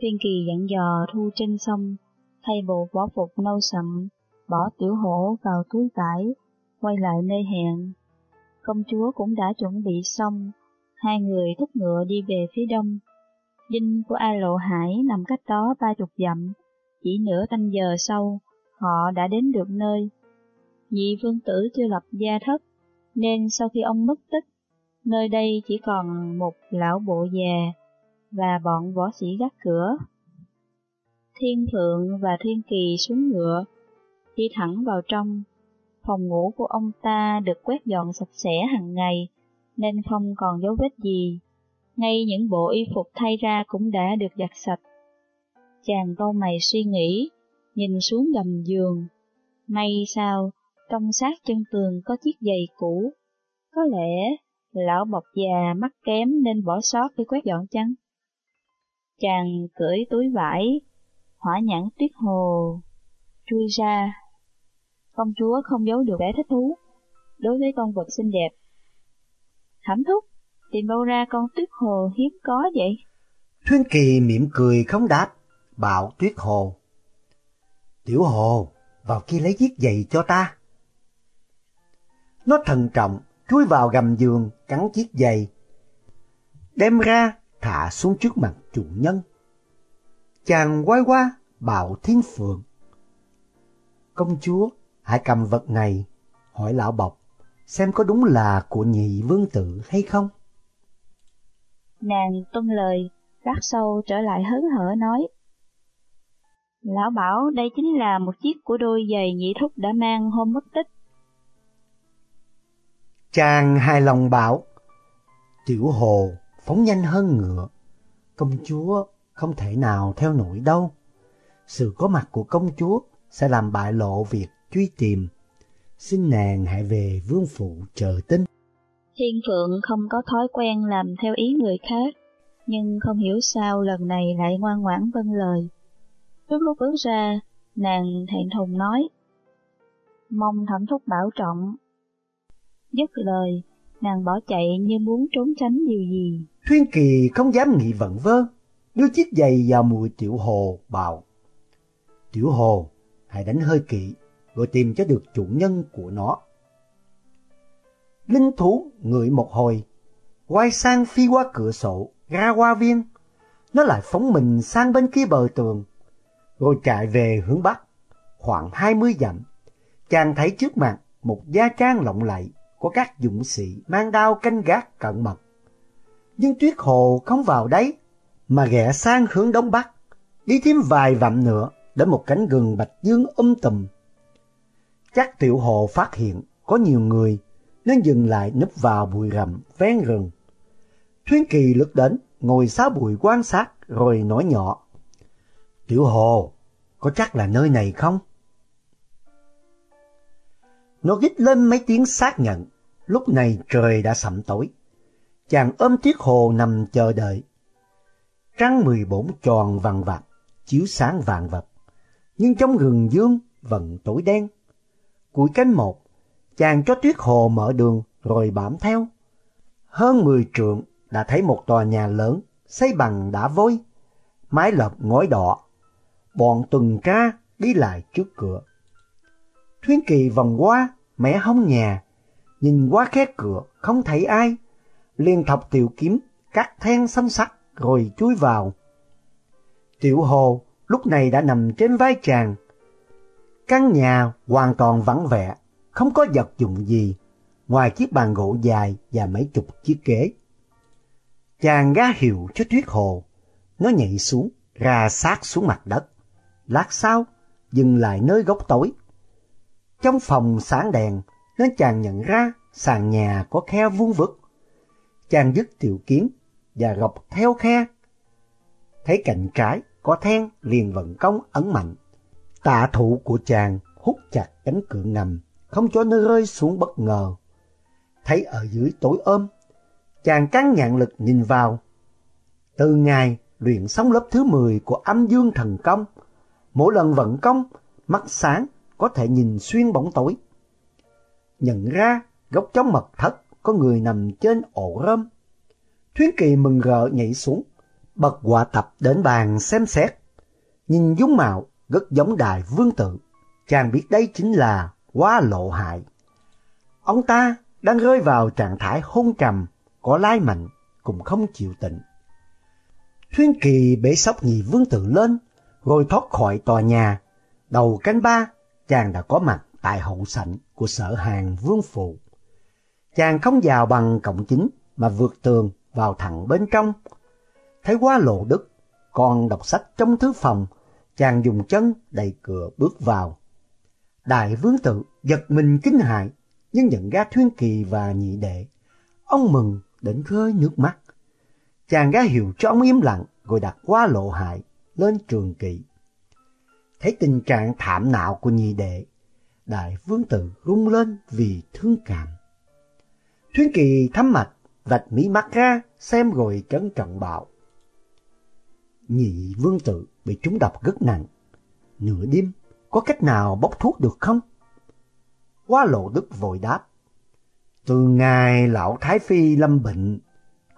Thiên kỳ dặn dò thu trên sông, thay bộ võ phục nâu sậm, bỏ tiểu hổ vào túi vải, quay lại nơi hẹn. Công chúa cũng đã chuẩn bị xong, hai người thúc ngựa đi về phía đông. Dinh của A Lộ Hải nằm cách đó ba chục dặm, chỉ nửa canh giờ sau, họ đã đến được nơi. Nhị vương tử chưa lập gia thất, nên sau khi ông mất tích, nơi đây chỉ còn một lão bộ già và bọn võ sĩ gác cửa. Thiên Thượng và Thiên Kỳ xuống ngựa, đi thẳng vào trong. Phòng ngủ của ông ta được quét dọn sạch sẽ hàng ngày, nên không còn dấu vết gì. Ngay những bộ y phục thay ra cũng đã được giặt sạch. Chàng câu mày suy nghĩ, nhìn xuống gầm giường. May sao, trong sát chân tường có chiếc giày cũ. Có lẽ lão bọc già mắt kém nên bỏ sót khi quét dọn chăng? Chàng cưỡi túi vải, hỏa nhãn tuyết hồ, chui ra. Công chúa không giấu được vẻ thích thú đối với con vật xinh đẹp. Thẩm thúc, tìm đâu ra con tuyết hồ hiếm có vậy? Thuyên Kỳ mỉm cười không đáp, bảo tuyết hồ. Tiểu hồ, vào kia lấy chiếc giày cho ta. Nó thận trọng, chui vào gầm giường, cắn chiếc giày. Đem ra, thả xuống trước mặt chủ nhân. Chàng quay qua, bảo thiên phượng. Công chúa, hãy cầm vật này, hỏi lão bọc, xem có đúng là của nhị vương tử hay không. Nàng tuân lời, lát sau trở lại hớn hở nói. Lão bảo đây chính là một chiếc của đôi giày nhị thúc đã mang hôm mất tích. Chàng hài lòng bảo, tiểu hồ phóng nhanh hơn ngựa. Công chúa không thể nào theo nổi đâu. Sự có mặt của công chúa sẽ làm bại lộ việc truy tìm. Xin nàng hãy về vương phủ chờ tin. Thiên Phượng không có thói quen làm theo ý người khác, nhưng không hiểu sao lần này lại ngoan ngoãn vâng lời. Trước lúc bước ra, nàng thẹn thùng nói, mong thẩm thúc bảo trọng. Dứt lời, nàng bỏ chạy như muốn trốn tránh điều gì. Thuyên Kỳ không dám nghĩ vận vơ, đưa chiếc giày vào mùi tiểu hồ bảo. Tiểu hồ, hãy đánh hơi kỵ, rồi tìm cho được chủ nhân của nó. Linh thú ngửi một hồi, quay sang phi qua cửa sổ, ra qua viên. Nó lại phóng mình sang bên kia bờ tường, rồi chạy về hướng bắc, khoảng hai mươi dặm. Chàng thấy trước mặt một gia trang lộng lẫy có các dũng sĩ mang đao canh gác cận mật. Nhưng tuyết hồ không vào đấy, mà ghé sang hướng đông bắc, đi thêm vài vặm nữa đến một cánh rừng bạch dương um tùm. Chắc tiểu hồ phát hiện có nhiều người nên dừng lại núp vào bụi rậm ven rừng. Thuyên Kỳ lướt đến, ngồi xá bụi quan sát rồi nói nhỏ. Tiểu hồ, có chắc là nơi này không? Nó gít lên mấy tiếng xác nhận, lúc này trời đã sẩm tối. Chàng ôm Tiết hồ nằm chờ đợi. Trăng mười bốn tròn vằn vặt, chiếu sáng vàng vật. Nhưng trong rừng dương vẫn tối đen. Cuối cánh một, chàng cho tuyết hồ mở đường rồi bám theo. Hơn mười trượng đã thấy một tòa nhà lớn xây bằng đá vôi, mái lợp ngói đỏ. Bọn tuần tra đi lại trước cửa. Thuyến Kỳ vòng qua, mẹ hông nhà, nhìn qua khe cửa không thấy ai, liền thọc tiểu kiếm, cắt then xăm sắt rồi chui vào. Tiểu Hồ lúc này đã nằm trên vai chàng. Căn nhà hoàn toàn vắng vẻ, không có vật dụng gì, ngoài chiếc bàn gỗ dài và mấy chục chiếc ghế. Chàng ra hiệu cho Tuyết Hồ, nó nhảy xuống, ra sát xuống mặt đất. Lát sau, dừng lại nơi góc tối. Trong phòng sáng đèn, nên chàng nhận ra sàn nhà có khe vuông vức. Chàng dứt tiểu kiếm và gọc theo khe. Thấy cạnh trái có then liền vận công ấn mạnh. Tạ thụ của chàng hút chặt cánh cửa ngầm, không cho nó rơi xuống bất ngờ. Thấy ở dưới tối ôm, chàng căng nhạn lực nhìn vào. Từ ngày luyện xong lớp thứ 10 của âm dương thần công, mỗi lần vận công, mắt sáng có thể nhìn xuyên bóng tối. Nhận ra góc chóng mật thất có người nằm trên ổ rơm. Thuyến Kỳ mừng rỡ nhảy xuống, bật quả tập đến bàn xem xét. Nhìn dung mạo rất giống đài vương tự, chàng biết đây chính là quá lộ hại. Ông ta đang rơi vào trạng thái hôn trầm, có lai mạnh, cũng không chịu tịnh. Thuyên Kỳ bể sóc nhị vương tự lên, rồi thoát khỏi tòa nhà. Đầu canh ba, chàng đã có mặt tại hậu sảnh của sở hàng vương phụ. Chàng không vào bằng cổng chính mà vượt tường vào thẳng bên trong. Thấy quá lộ đức, còn đọc sách trong thứ phòng, chàng dùng chân đẩy cửa bước vào. Đại vương tự giật mình kinh hại, nhưng nhận ra Thuyên Kỳ và nhị đệ. Ông mừng đến rơi nước mắt. Chàng ra hiệu cho ông im lặng rồi đặt quá lộ hại lên trường kỵ. Thấy tình trạng thảm nạo của nhị đệ, đại vương tử rung lên vì thương cảm. Thuyên Kỳ thắm mạch, vạch mí mắt ra, xem rồi trấn trọng bảo. Nhị vương tử bị trúng độc rất nặng. Nửa đêm, có cách nào bốc thuốc được không? Quá lộ đức vội đáp. Từ ngày lão Thái Phi lâm bệnh,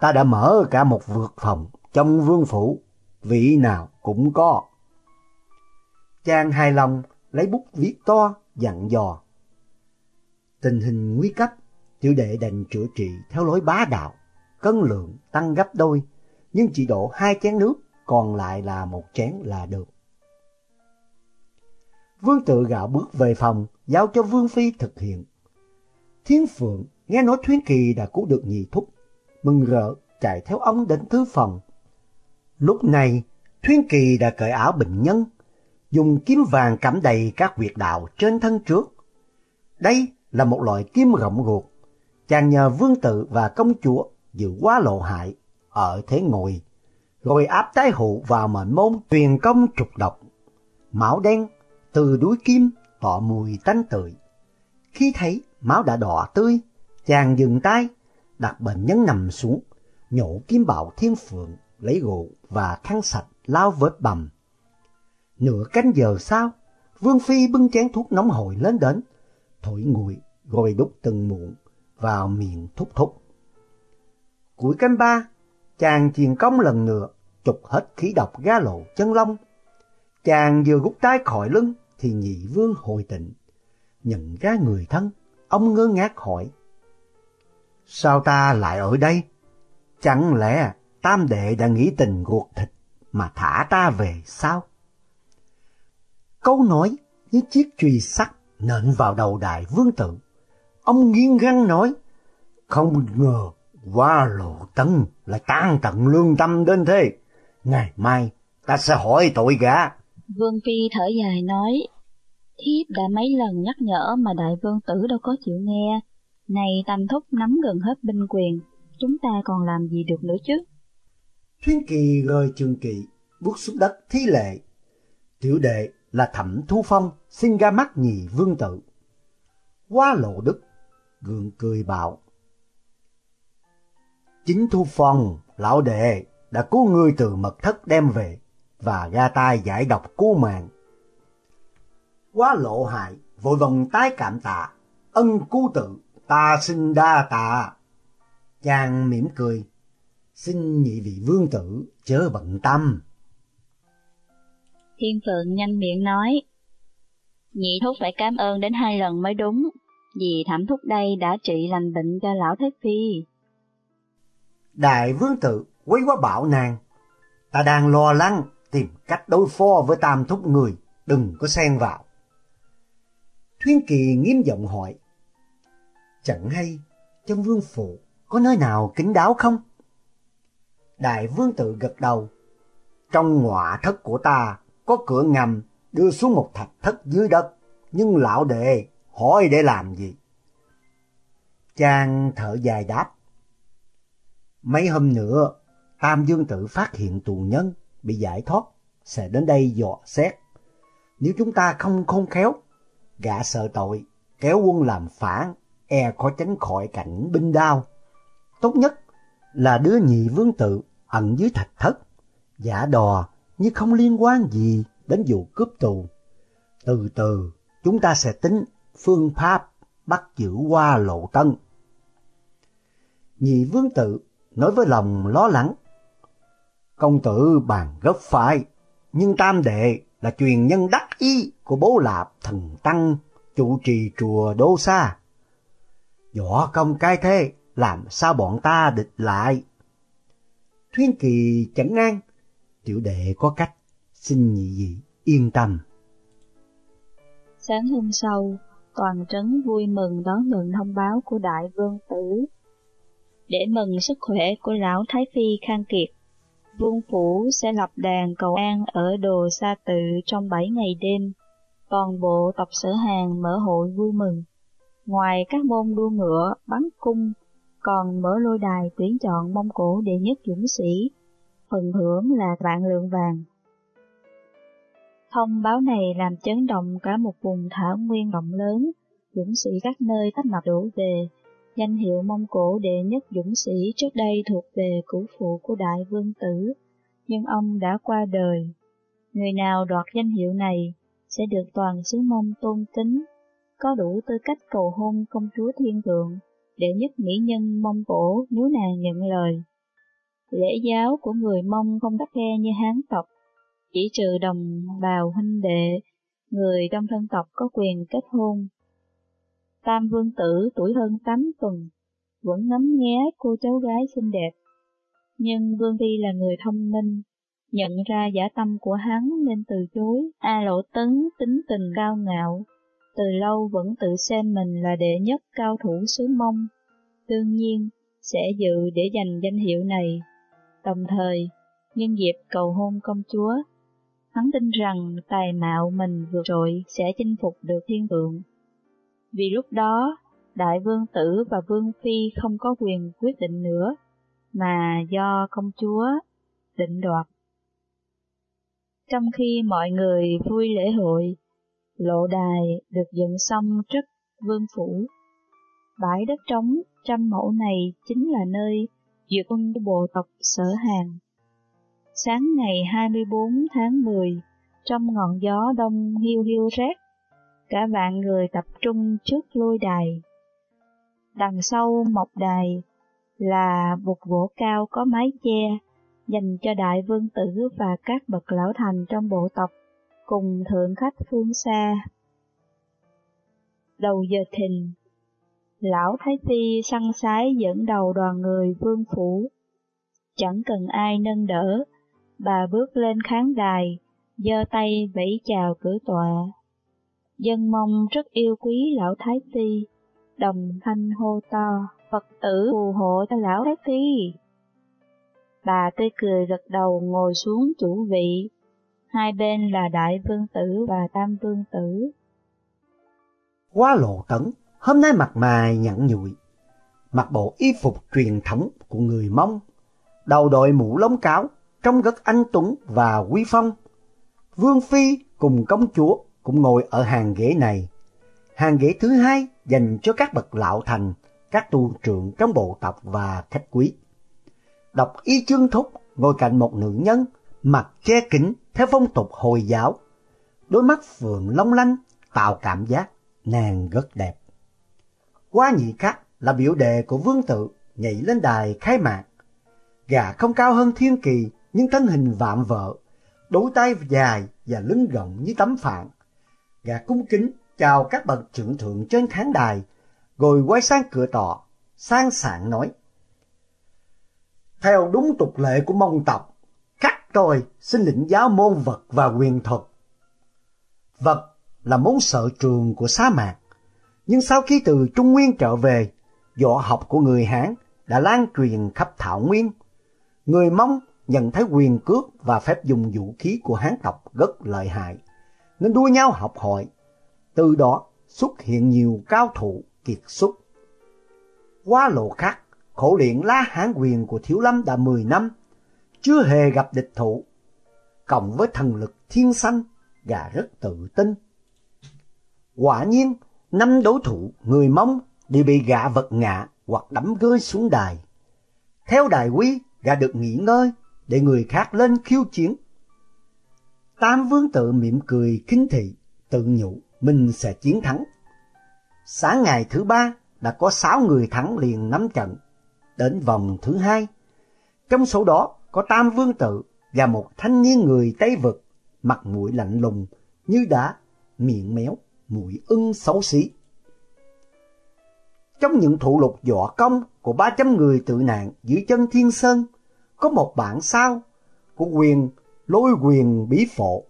ta đã mở cả một vượt phòng trong vương phủ, vị nào cũng có. Chàng hài lòng lấy bút viết to, dặn dò. Tình hình nguy cấp, tiểu đệ đành chữa trị theo lối bá đạo, cân lượng tăng gấp đôi, nhưng chỉ đổ hai chén nước, còn lại là một chén là được. Vương tự gạo bước về phòng, giao cho Vương Phi thực hiện. Thiên Phượng nghe nói Thuyến Kỳ đã cứu được nhị thúc, mừng rỡ chạy theo ông đến thư phòng. Lúc này, Thuyên Kỳ đã cởi áo bệnh nhân, dùng kiếm vàng cắm đầy các huyệt đạo trên thân trước. Đây là một loại kiếm rộng ruột, chàng nhờ vương tự và công chúa giữ quá lộ hại ở thế ngồi, rồi áp tái hụ vào mệnh môn truyền công trục độc. Máu đen từ đuôi kim tỏ mùi tanh tưởi. Khi thấy máu đã đỏ tươi, chàng dừng tay, đặt bệnh nhân nằm xuống, nhổ kiếm bảo thiên phượng, lấy gỗ và khăn sạch lao vết bầm. Nửa canh giờ sau, Vương Phi bưng chén thuốc nóng hổi lên đến, thổi nguội rồi đút từng muộn vào miệng thúc thúc. Cuối canh ba, chàng truyền công lần nữa, trục hết khí độc ga lộ chân lông. Chàng vừa rút tay khỏi lưng thì nhị vương hồi tịnh. Nhận ra người thân, ông ngơ ngác hỏi. Sao ta lại ở đây? Chẳng lẽ tam đệ đã nghĩ tình ruột thịt mà thả ta về sao? Câu nói như chiếc chùy sắt nện vào đầu đại vương tử. Ông nghiêng răng nói, không ngờ qua lộ tân lại tan tận lương tâm đến thế. Ngày mai ta sẽ hỏi tội gã. Vương Phi thở dài nói, thiếp đã mấy lần nhắc nhở mà đại vương tử đâu có chịu nghe. Này tam thúc nắm gần hết binh quyền, chúng ta còn làm gì được nữa chứ? Thuyên kỳ rời trường kỵ, bước xuống đất thi lệ. Tiểu đệ là thẩm thu phong, xin ra mắt nhì vương tự Quá lộ đức, gượng cười bảo. Chính thu phong, lão đệ, đã cứu ngươi từ mật thất đem về và ra tay giải độc cứu mạng. Quá lộ hại, vội vòng tái cảm tạ, ân cứu tự, ta xin đa tạ. Chàng mỉm cười, xin nhị vị vương tử chớ bận tâm. Thiên Phượng nhanh miệng nói, nhị thúc phải cảm ơn đến hai lần mới đúng, vì thẩm thúc đây đã trị lành bệnh cho lão Thế Phi. Đại vương tử quấy quá bảo nàng, ta đang lo lắng tìm cách đối phó với tam thúc người, đừng có xen vào. Thuyên Kỳ nghiêm giọng hỏi, chẳng hay trong vương phủ có nơi nào kín đáo không? Đại vương tử gật đầu, trong ngọa thất của ta có cửa ngầm đưa xuống một thạch thất dưới đất, nhưng lão đệ hỏi để làm gì? Chàng thở dài đáp. Mấy hôm nữa, Tam Dương Tử phát hiện tù nhân bị giải thoát, sẽ đến đây dò xét. Nếu chúng ta không khôn khéo, gã sợ tội, kéo quân làm phản, e khó tránh khỏi cảnh binh đao. Tốt nhất là đứa nhị vương tự ẩn dưới thạch thất, giả đò như không liên quan gì đến vụ cướp tù. Từ từ, chúng ta sẽ tính phương pháp bắt giữ qua lộ tân. Nhị vương tự nói với lòng lo lắng. Công tử bàn gấp phải, nhưng tam đệ là truyền nhân đắc ý của bố lạp thần tăng chủ trì chùa Đô Sa. Võ công cai thế, làm sao bọn ta địch lại? Thuyên kỳ chẳng an tiểu đệ có cách, xin nhị dị yên tâm. Sáng hôm sau, toàn trấn vui mừng đón nhận thông báo của đại vương tử. Để mừng sức khỏe của lão Thái Phi Khang Kiệt, vương phủ sẽ lập đàn cầu an ở đồ sa tự trong bảy ngày đêm. Toàn bộ tộc sở hàng mở hội vui mừng. Ngoài các môn đua ngựa, bắn cung, còn mở lôi đài tuyển chọn Mông Cổ đệ nhất dũng sĩ, phần thưởng là vạn lượng vàng. Thông báo này làm chấn động cả một vùng thảo nguyên rộng lớn, dũng sĩ các nơi tấp nập đổ về. Danh hiệu Mông Cổ đệ nhất dũng sĩ trước đây thuộc về cửu phụ của Đại Vương Tử, nhưng ông đã qua đời. Người nào đoạt danh hiệu này sẽ được toàn xứ Mông tôn kính, có đủ tư cách cầu hôn công chúa thiên thượng, để nhất mỹ nhân Mông Cổ nếu nàng nhận lời. Lễ giáo của người Mông không khắc khe như Hán tộc, chỉ trừ đồng bào huynh đệ, người trong thân tộc có quyền kết hôn. Tam vương tử tuổi hơn 8 tuần, vẫn ngắm nghé cô cháu gái xinh đẹp. Nhưng Vương Phi là người thông minh, nhận ra giả tâm của hắn nên từ chối. A Lộ Tấn tính tình cao ngạo, từ lâu vẫn tự xem mình là đệ nhất cao thủ xứ mông. Đương nhiên, sẽ dự để giành danh hiệu này. Đồng thời, nhân dịp cầu hôn công chúa, Hắn tin rằng tài mạo mình vượt trội sẽ chinh phục được thiên tượng. Vì lúc đó, đại vương tử và vương phi không có quyền quyết định nữa, mà do công chúa định đoạt. Trong khi mọi người vui lễ hội, lộ đài được dựng xong trước vương phủ. Bãi đất trống trăm mẫu này chính là nơi duyệt quân bộ tộc sở hàng. Sáng ngày 24 tháng 10, trong ngọn gió đông hiu hiu rét, cả vạn người tập trung trước lôi đài. Đằng sau mộc đài là bục gỗ cao có mái che, dành cho đại vương tử và các bậc lão thành trong bộ tộc, cùng thượng khách phương xa. Đầu giờ thìn, lão Thái Phi săn sái dẫn đầu đoàn người vương phủ. Chẳng cần ai nâng đỡ, bà bước lên khán đài, giơ tay vẫy chào cử tọa. Dân mong rất yêu quý lão Thái Phi, đồng thanh hô to, Phật tử phù hộ cho lão Thái Phi. Bà tươi cười gật đầu ngồi xuống chủ vị, hai bên là đại vương tử và tam vương tử. Quá lộ tấn, hôm nay mặt mày nhẵn nhụi, mặc bộ y phục truyền thống của người Mông, đầu đội mũ lông cáo, trông rất anh tuấn và quý phong. Vương Phi cùng công chúa cũng ngồi ở hàng ghế này. Hàng ghế thứ hai dành cho các bậc lão thành, các tu trưởng trong bộ tộc và khách quý. Đọc y chương thúc ngồi cạnh một nữ nhân, mặt che kính theo phong tục Hồi giáo. Đôi mắt phượng long lanh tạo cảm giác nàng rất đẹp. Qua nhị khắc là biểu đề của vương tự nhảy lên đài khai mạc. Gà không cao hơn thiên kỳ nhưng thân hình vạm vỡ, đôi tay dài và lưng rộng như tấm phạn. Gà cung kính chào các bậc trưởng thượng trên khán đài, rồi quay sang cửa tọ, sang sảng nói. Theo đúng tục lệ của mông tộc, tôi xin lĩnh giáo môn vật và quyền thuật. Vật là môn sở trường của sa mạc, nhưng sau khi từ Trung Nguyên trở về, võ học của người Hán đã lan truyền khắp Thảo Nguyên. Người Mông nhận thấy quyền cước và phép dùng vũ khí của Hán tộc rất lợi hại, nên đua nhau học hỏi. Từ đó xuất hiện nhiều cao thủ kiệt xuất. Qua lộ khác, khổ luyện lá hán quyền của Thiếu Lâm đã 10 năm, chưa hề gặp địch thủ. Cộng với thần lực thiên sanh, gà rất tự tin. Quả nhiên, năm đối thủ người Mông đều bị gà vật ngã hoặc đấm rơi xuống đài. Theo đài quý, gà được nghỉ ngơi để người khác lên khiêu chiến. Tam vương tự mỉm cười kính thị, tự nhủ mình sẽ chiến thắng. Sáng ngày thứ ba đã có sáu người thắng liền nắm trận, đến vòng thứ hai. Trong số đó có Tam Vương Tự và một thanh niên người Tây Vực, mặt mũi lạnh lùng như đá, miệng méo, mũi ưng xấu xí. Trong những thủ lục võ công của ba trăm người tự nạn dưới chân Thiên Sơn, có một bản sao của quyền lôi quyền bí phổ.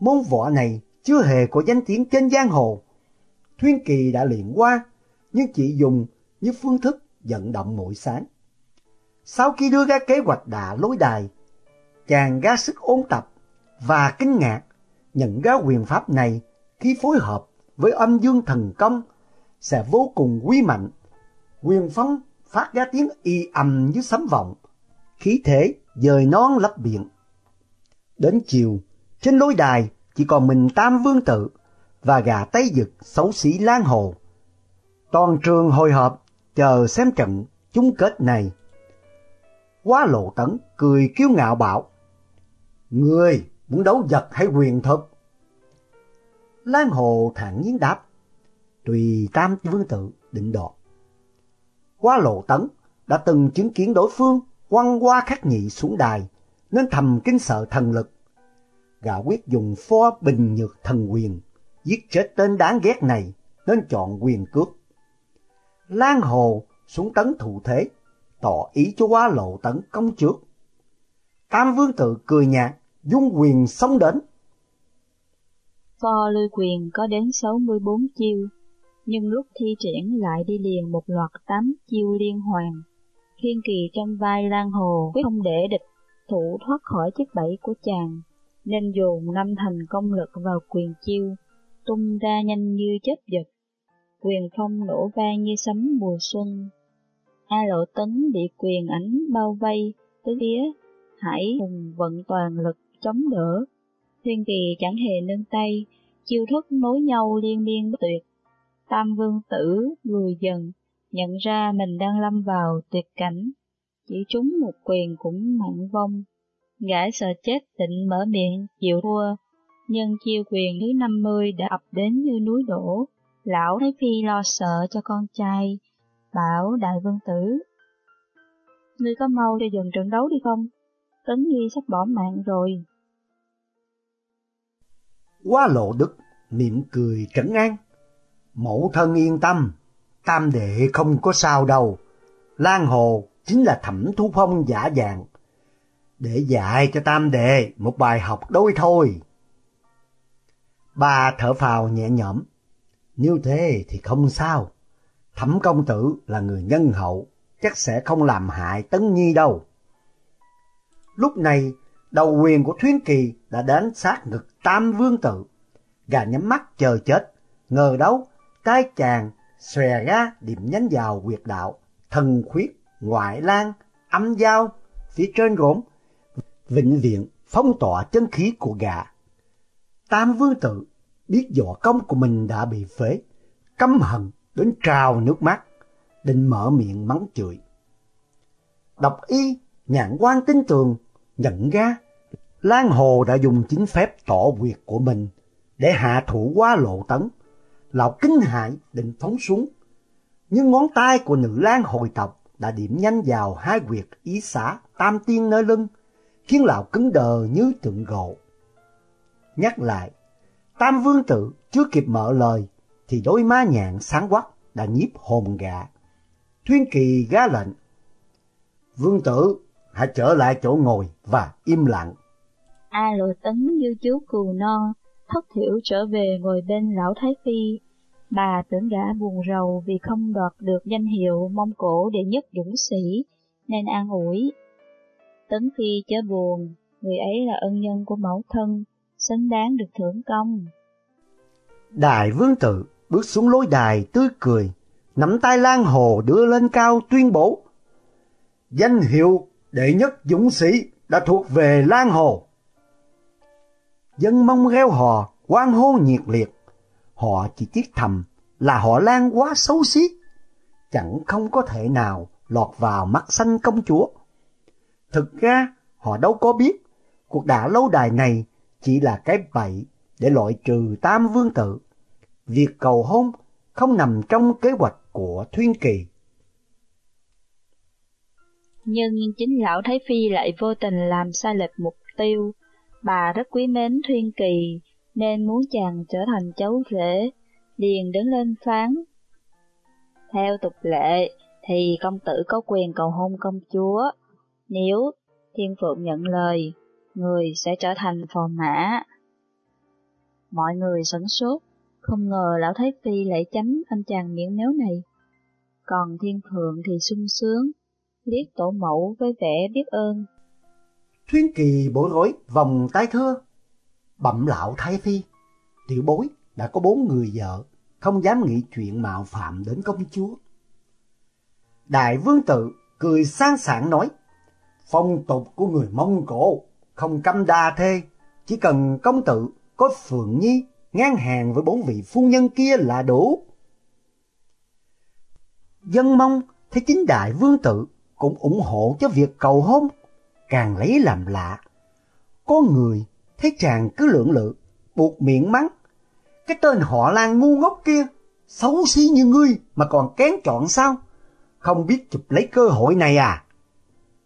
Môn võ này chưa hề có danh tiếng trên giang hồ. Thuyên Kỳ đã luyện qua, nhưng chỉ dùng như phương thức vận động mỗi sáng. Sau khi đưa ra kế hoạch đà lối đài, chàng ra sức ôn tập và kinh ngạc nhận ra quyền pháp này khi phối hợp với âm dương thần công sẽ vô cùng quý mạnh. Quyền phong phát ra tiếng y ầm như sấm vọng, khí thế dời non lấp biển. Đến chiều, trên lối đài chỉ còn mình Tam Vương Tự và gà Tây Dực xấu xí Lan Hồ. Toàn trường hồi hợp chờ xem trận chung kết này. Quá lộ tấn cười kiêu ngạo bảo, Người muốn đấu vật hay quyền thực? Lan Hồ thản nhiên đáp, tùy Tam Vương Tự định đoạt. Quá lộ tấn đã từng chứng kiến đối phương quăng qua khắc nhị xuống đài, nên thầm kinh sợ thần lực. Gã quyết dùng pho bình nhược thần quyền, giết chết tên đáng ghét này, nên chọn quyền cướp. Lan Hồ xuống tấn thủ thế, tỏ ý cho quá lộ tấn công trước. Tam Vương Tự cười nhạt, dung quyền sống đến. Pho lôi quyền có đến 64 chiêu, nhưng lúc thi triển lại đi liền một loạt 8 chiêu liên hoàn. Thiên kỳ trong vai Lan Hồ quyết không để địch thủ thoát khỏi chiếc bẫy của chàng, nên dồn năm thành công lực vào quyền chiêu, tung ra nhanh như chớp giật. Quyền phong nổ vang như sấm mùa xuân. A lộ tấn bị quyền ảnh bao vây, tứ phía, hải hùng vận toàn lực chống đỡ. Thiên kỳ chẳng hề nâng tay, chiêu thức nối nhau liên miên bất tuyệt. Tam vương tử lùi dần, nhận ra mình đang lâm vào tuyệt cảnh, chỉ trúng một quyền cũng mạnh vong. Gã sợ chết định mở miệng, chịu thua, nhưng chiêu quyền thứ 50 đã ập đến như núi đổ. Lão Thái Phi lo sợ cho con trai, bảo đại vương tử. Ngươi có mau cho dừng trận đấu đi không? Tấn Nhi sắp bỏ mạng rồi. Quá lộ đức, mỉm cười trấn an. Mẫu thân yên tâm, tam đệ không có sao đâu. Lan Hồ chính là thẩm thu phong giả dạng. Để dạy cho tam đệ một bài học đôi thôi. Bà thở phào nhẹ nhõm. Như thế thì không sao. Thẩm công tử là người nhân hậu, chắc sẽ không làm hại Tấn Nhi đâu. Lúc này, đầu quyền của Thuyến Kỳ đã đến sát ngực Tam Vương Tự. Gà nhắm mắt chờ chết, ngờ đâu cái chàng xòe ra điểm nhánh vào quyệt đạo, thần khuyết, ngoại lang, âm dao, phía trên rỗng vĩnh viễn phong tỏa chân khí của gà. Tam Vương Tự biết võ công của mình đã bị phế, căm hận đến trào nước mắt, định mở miệng mắng chửi. Độc y, nhãn quan tin tường, nhận ra Lan Hồ đã dùng chính phép tỏ quyệt của mình để hạ thủ quá lộ tấn. Lão kinh hại định phóng xuống, nhưng ngón tay của nữ Lan hồi tộc đã điểm nhanh vào hai quyệt ý xã tam tiên nơi lưng, khiến lão cứng đờ như tượng gỗ. Nhắc lại, Tam Vương Tự chưa kịp mở lời, thì đôi má nhạn sáng quắc đã nhiếp hồn gạ. Thuyên Kỳ gá lệnh. Vương Tử, hãy trở lại chỗ ngồi và im lặng. A lộ tấn như chú cừu non, thất thiểu trở về ngồi bên lão Thái Phi. Bà tưởng gã buồn rầu vì không đoạt được danh hiệu Mông Cổ đệ nhất dũng sĩ, nên an ủi. Tấn Phi chớ buồn, người ấy là ân nhân của mẫu thân, xứng đáng được thưởng công. Đại vương tử bước xuống lối đài tươi cười, nắm tay Lan Hồ đưa lên cao tuyên bố. Danh hiệu đệ nhất dũng sĩ đã thuộc về Lan Hồ. Dân mong reo hò, quan hô nhiệt liệt. Họ chỉ tiếc thầm là họ Lan quá xấu xí, chẳng không có thể nào lọt vào mắt xanh công chúa. Thực ra, họ đâu có biết, cuộc đả lâu đài này chỉ là cái bậy để loại trừ tam vương tử. Việc cầu hôn không nằm trong kế hoạch của Thuyên Kỳ. Nhưng chính lão Thái Phi lại vô tình làm sai lệch mục tiêu. Bà rất quý mến Thuyên Kỳ, nên muốn chàng trở thành cháu rể, liền đứng lên phán. Theo tục lệ, thì công tử có quyền cầu hôn công chúa. Nếu Thiên Phượng nhận lời, người sẽ trở thành phò mã. Mọi người sửng sốt, không ngờ lão Thái Phi lại chấm anh chàng miệng méo này. Còn Thiên thượng thì sung sướng, liếc tổ mẫu với vẻ biết ơn. Thuyên kỳ bối rối vòng tay thưa. Bẩm lão Thái Phi, tiểu bối đã có bốn người vợ, không dám nghĩ chuyện mạo phạm đến công chúa. Đại vương tự cười sang sảng nói, phong tục của người Mông Cổ không căm đa thê, chỉ cần công tử có Phượng Nhi ngang hàng với bốn vị phu nhân kia là đủ. Dân mong thấy chính đại vương tự cũng ủng hộ cho việc cầu hôn, càng lấy làm lạ. Có người thấy chàng cứ lưỡng lự, buộc miệng mắng. Cái tên họ lan ngu ngốc kia, xấu xí như ngươi mà còn kén chọn sao? Không biết chụp lấy cơ hội này à?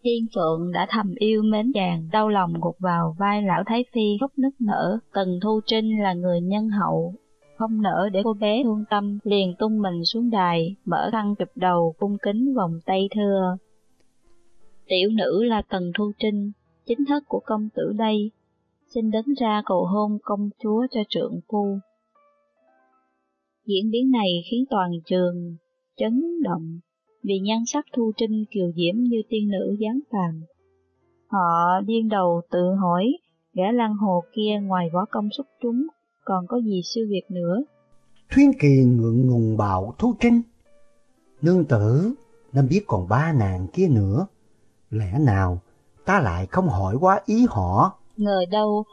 Thiên Phượng đã thầm yêu mến chàng, đau lòng gục vào vai lão Thái Phi khóc nức nở. Tần Thu Trinh là người nhân hậu, không nỡ để cô bé thương tâm, liền tung mình xuống đài, mở khăn chụp đầu, cung kính vòng tay thưa. Tiểu nữ là Tần Thu Trinh, chính thất của công tử đây, xin đến ra cầu hôn công chúa cho trượng phu. Diễn biến này khiến toàn trường chấn động, vì nhan sắc thu trinh kiều diễm như tiên nữ giáng phàm. Họ điên đầu tự hỏi, gã lăng hồ kia ngoài võ công xuất chúng, còn có gì siêu việt nữa. Thuyên Kỳ ngượng ngùng bảo Thu Trinh. Nương tử, nên biết còn ba nàng kia nữa. Lẽ nào ta lại không hỏi quá ý họ? Ngờ đâu,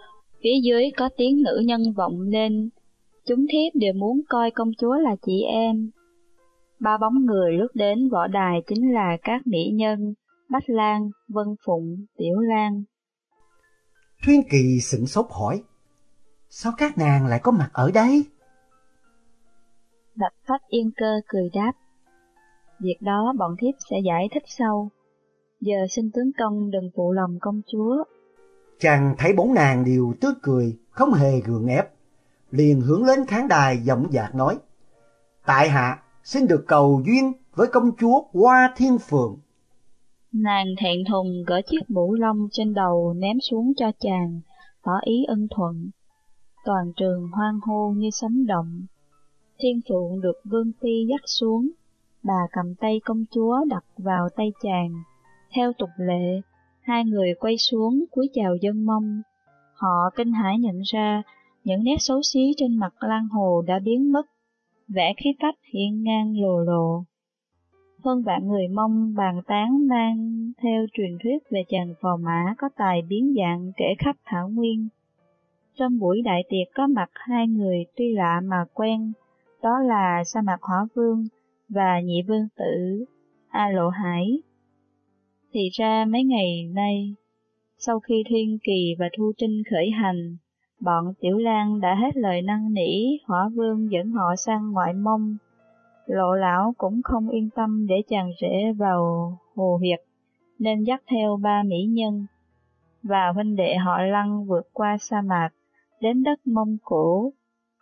phía dưới có tiếng nữ nhân vọng lên. Chúng thiếp đều muốn coi công chúa là chị em. Ba bóng người lướt đến võ đài chính là các mỹ nhân, Bách Lan, Vân Phụng, Tiểu Lan. Thuyên Kỳ sửng sốt hỏi, sao các nàng lại có mặt ở đây? Đập phách yên cơ cười đáp, việc đó bọn thiếp sẽ giải thích sau. Giờ xin tướng công đừng phụ lòng công chúa. Chàng thấy bốn nàng đều tươi cười, không hề gượng ép, liền hướng lên khán đài giọng dạc nói, Tại hạ xin được cầu duyên với công chúa Hoa Thiên Phượng. Nàng thẹn thùng gỡ chiếc mũ lông trên đầu ném xuống cho chàng, tỏ ý ân thuận. Toàn trường hoang hô như sấm động. Thiên Phượng được Vương Phi dắt xuống, bà cầm tay công chúa đặt vào tay chàng. Theo tục lệ, hai người quay xuống cúi chào dân mông. Họ kinh hãi nhận ra những nét xấu xí trên mặt Lan Hồ đã biến mất vẽ khí phách hiện ngang lồ lồ. Hơn vạn người mong bàn tán mang theo truyền thuyết về chàng phò mã có tài biến dạng kể khắp thảo nguyên. Trong buổi đại tiệc có mặt hai người tuy lạ mà quen, đó là Sa Mạc Hỏa Vương và Nhị Vương Tử A Lộ Hải. Thì ra mấy ngày nay, sau khi Thiên Kỳ và Thu Trinh khởi hành, Bọn Tiểu Lan đã hết lời năn nỉ, hỏa vương dẫn họ sang ngoại mông. Lộ lão cũng không yên tâm để chàng rể vào hồ huyệt, nên dắt theo ba mỹ nhân và huynh đệ họ lăng vượt qua sa mạc, đến đất Mông Cổ.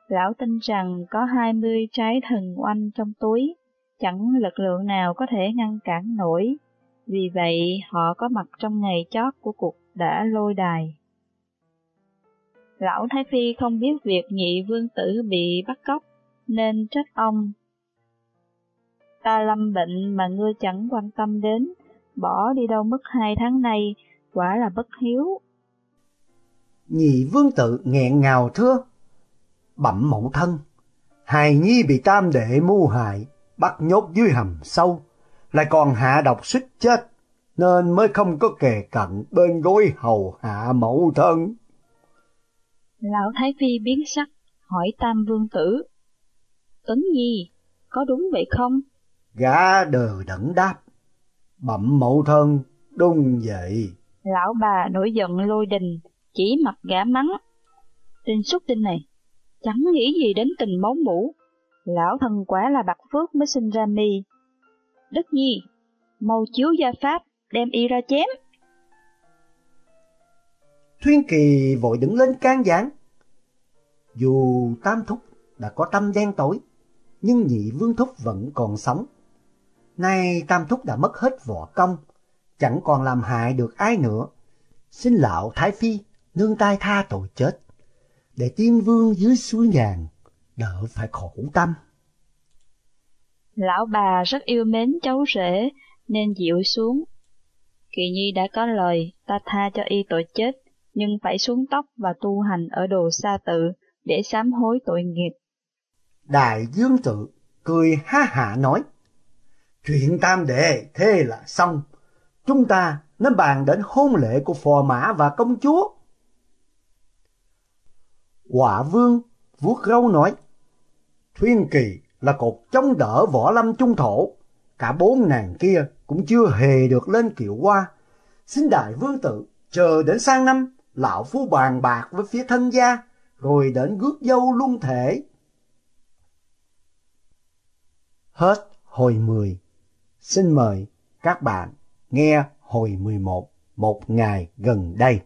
Lão tin rằng có hai mươi trái thần oanh trong túi, chẳng lực lượng nào có thể ngăn cản nổi. Vì vậy, họ có mặt trong ngày chót của cuộc đã lôi đài. Lão Thái Phi không biết việc nhị vương tử bị bắt cóc, nên trách ông. Ta lâm bệnh mà ngươi chẳng quan tâm đến, bỏ đi đâu mất hai tháng nay, quả là bất hiếu. Nhị vương tử nghẹn ngào thưa, bẩm mẫu thân, hài nhi bị tam đệ mưu hại, bắt nhốt dưới hầm sâu, lại còn hạ độc suýt chết, nên mới không có kề cận bên gối hầu hạ mẫu thân. Lão Thái Phi biến sắc, hỏi Tam Vương Tử. Tuấn Nhi, có đúng vậy không? Gã đờ đẫn đáp, bẩm mẫu thân, đúng vậy. Lão bà nổi giận lôi đình, chỉ mặt gã mắng. Tình xuất tinh này, chẳng nghĩ gì đến tình máu mũ. Lão thần quả là bạc phước mới sinh ra mi. Đức Nhi, mau chiếu gia pháp, đem y ra chém. Thuyên Kỳ vội đứng lên can gián. Dù Tam Thúc đã có tâm đen tối, nhưng nhị Vương Thúc vẫn còn sống. Nay Tam Thúc đã mất hết võ công, chẳng còn làm hại được ai nữa. Xin lão Thái Phi nương tay tha tội chết, để tiên vương dưới suối ngàn đỡ phải khổ tâm. Lão bà rất yêu mến cháu rể nên dịu xuống. Kỳ Nhi đã có lời, ta tha cho y tội chết, nhưng phải xuống tóc và tu hành ở đồ sa tự để sám hối tội nghiệp. Đại dương tự cười ha hạ nói, chuyện tam đệ thế là xong, chúng ta nên bàn đến hôn lễ của phò mã và công chúa. Quả vương vuốt râu nói, Thuyên kỳ là cột chống đỡ võ lâm trung thổ, cả bốn nàng kia cũng chưa hề được lên kiệu qua. Xin đại vương tự chờ đến sang năm lão phu bàn bạc với phía thân gia, rồi đến rước dâu luân thể. Hết hồi 10. Xin mời các bạn nghe hồi 11 một ngày gần đây.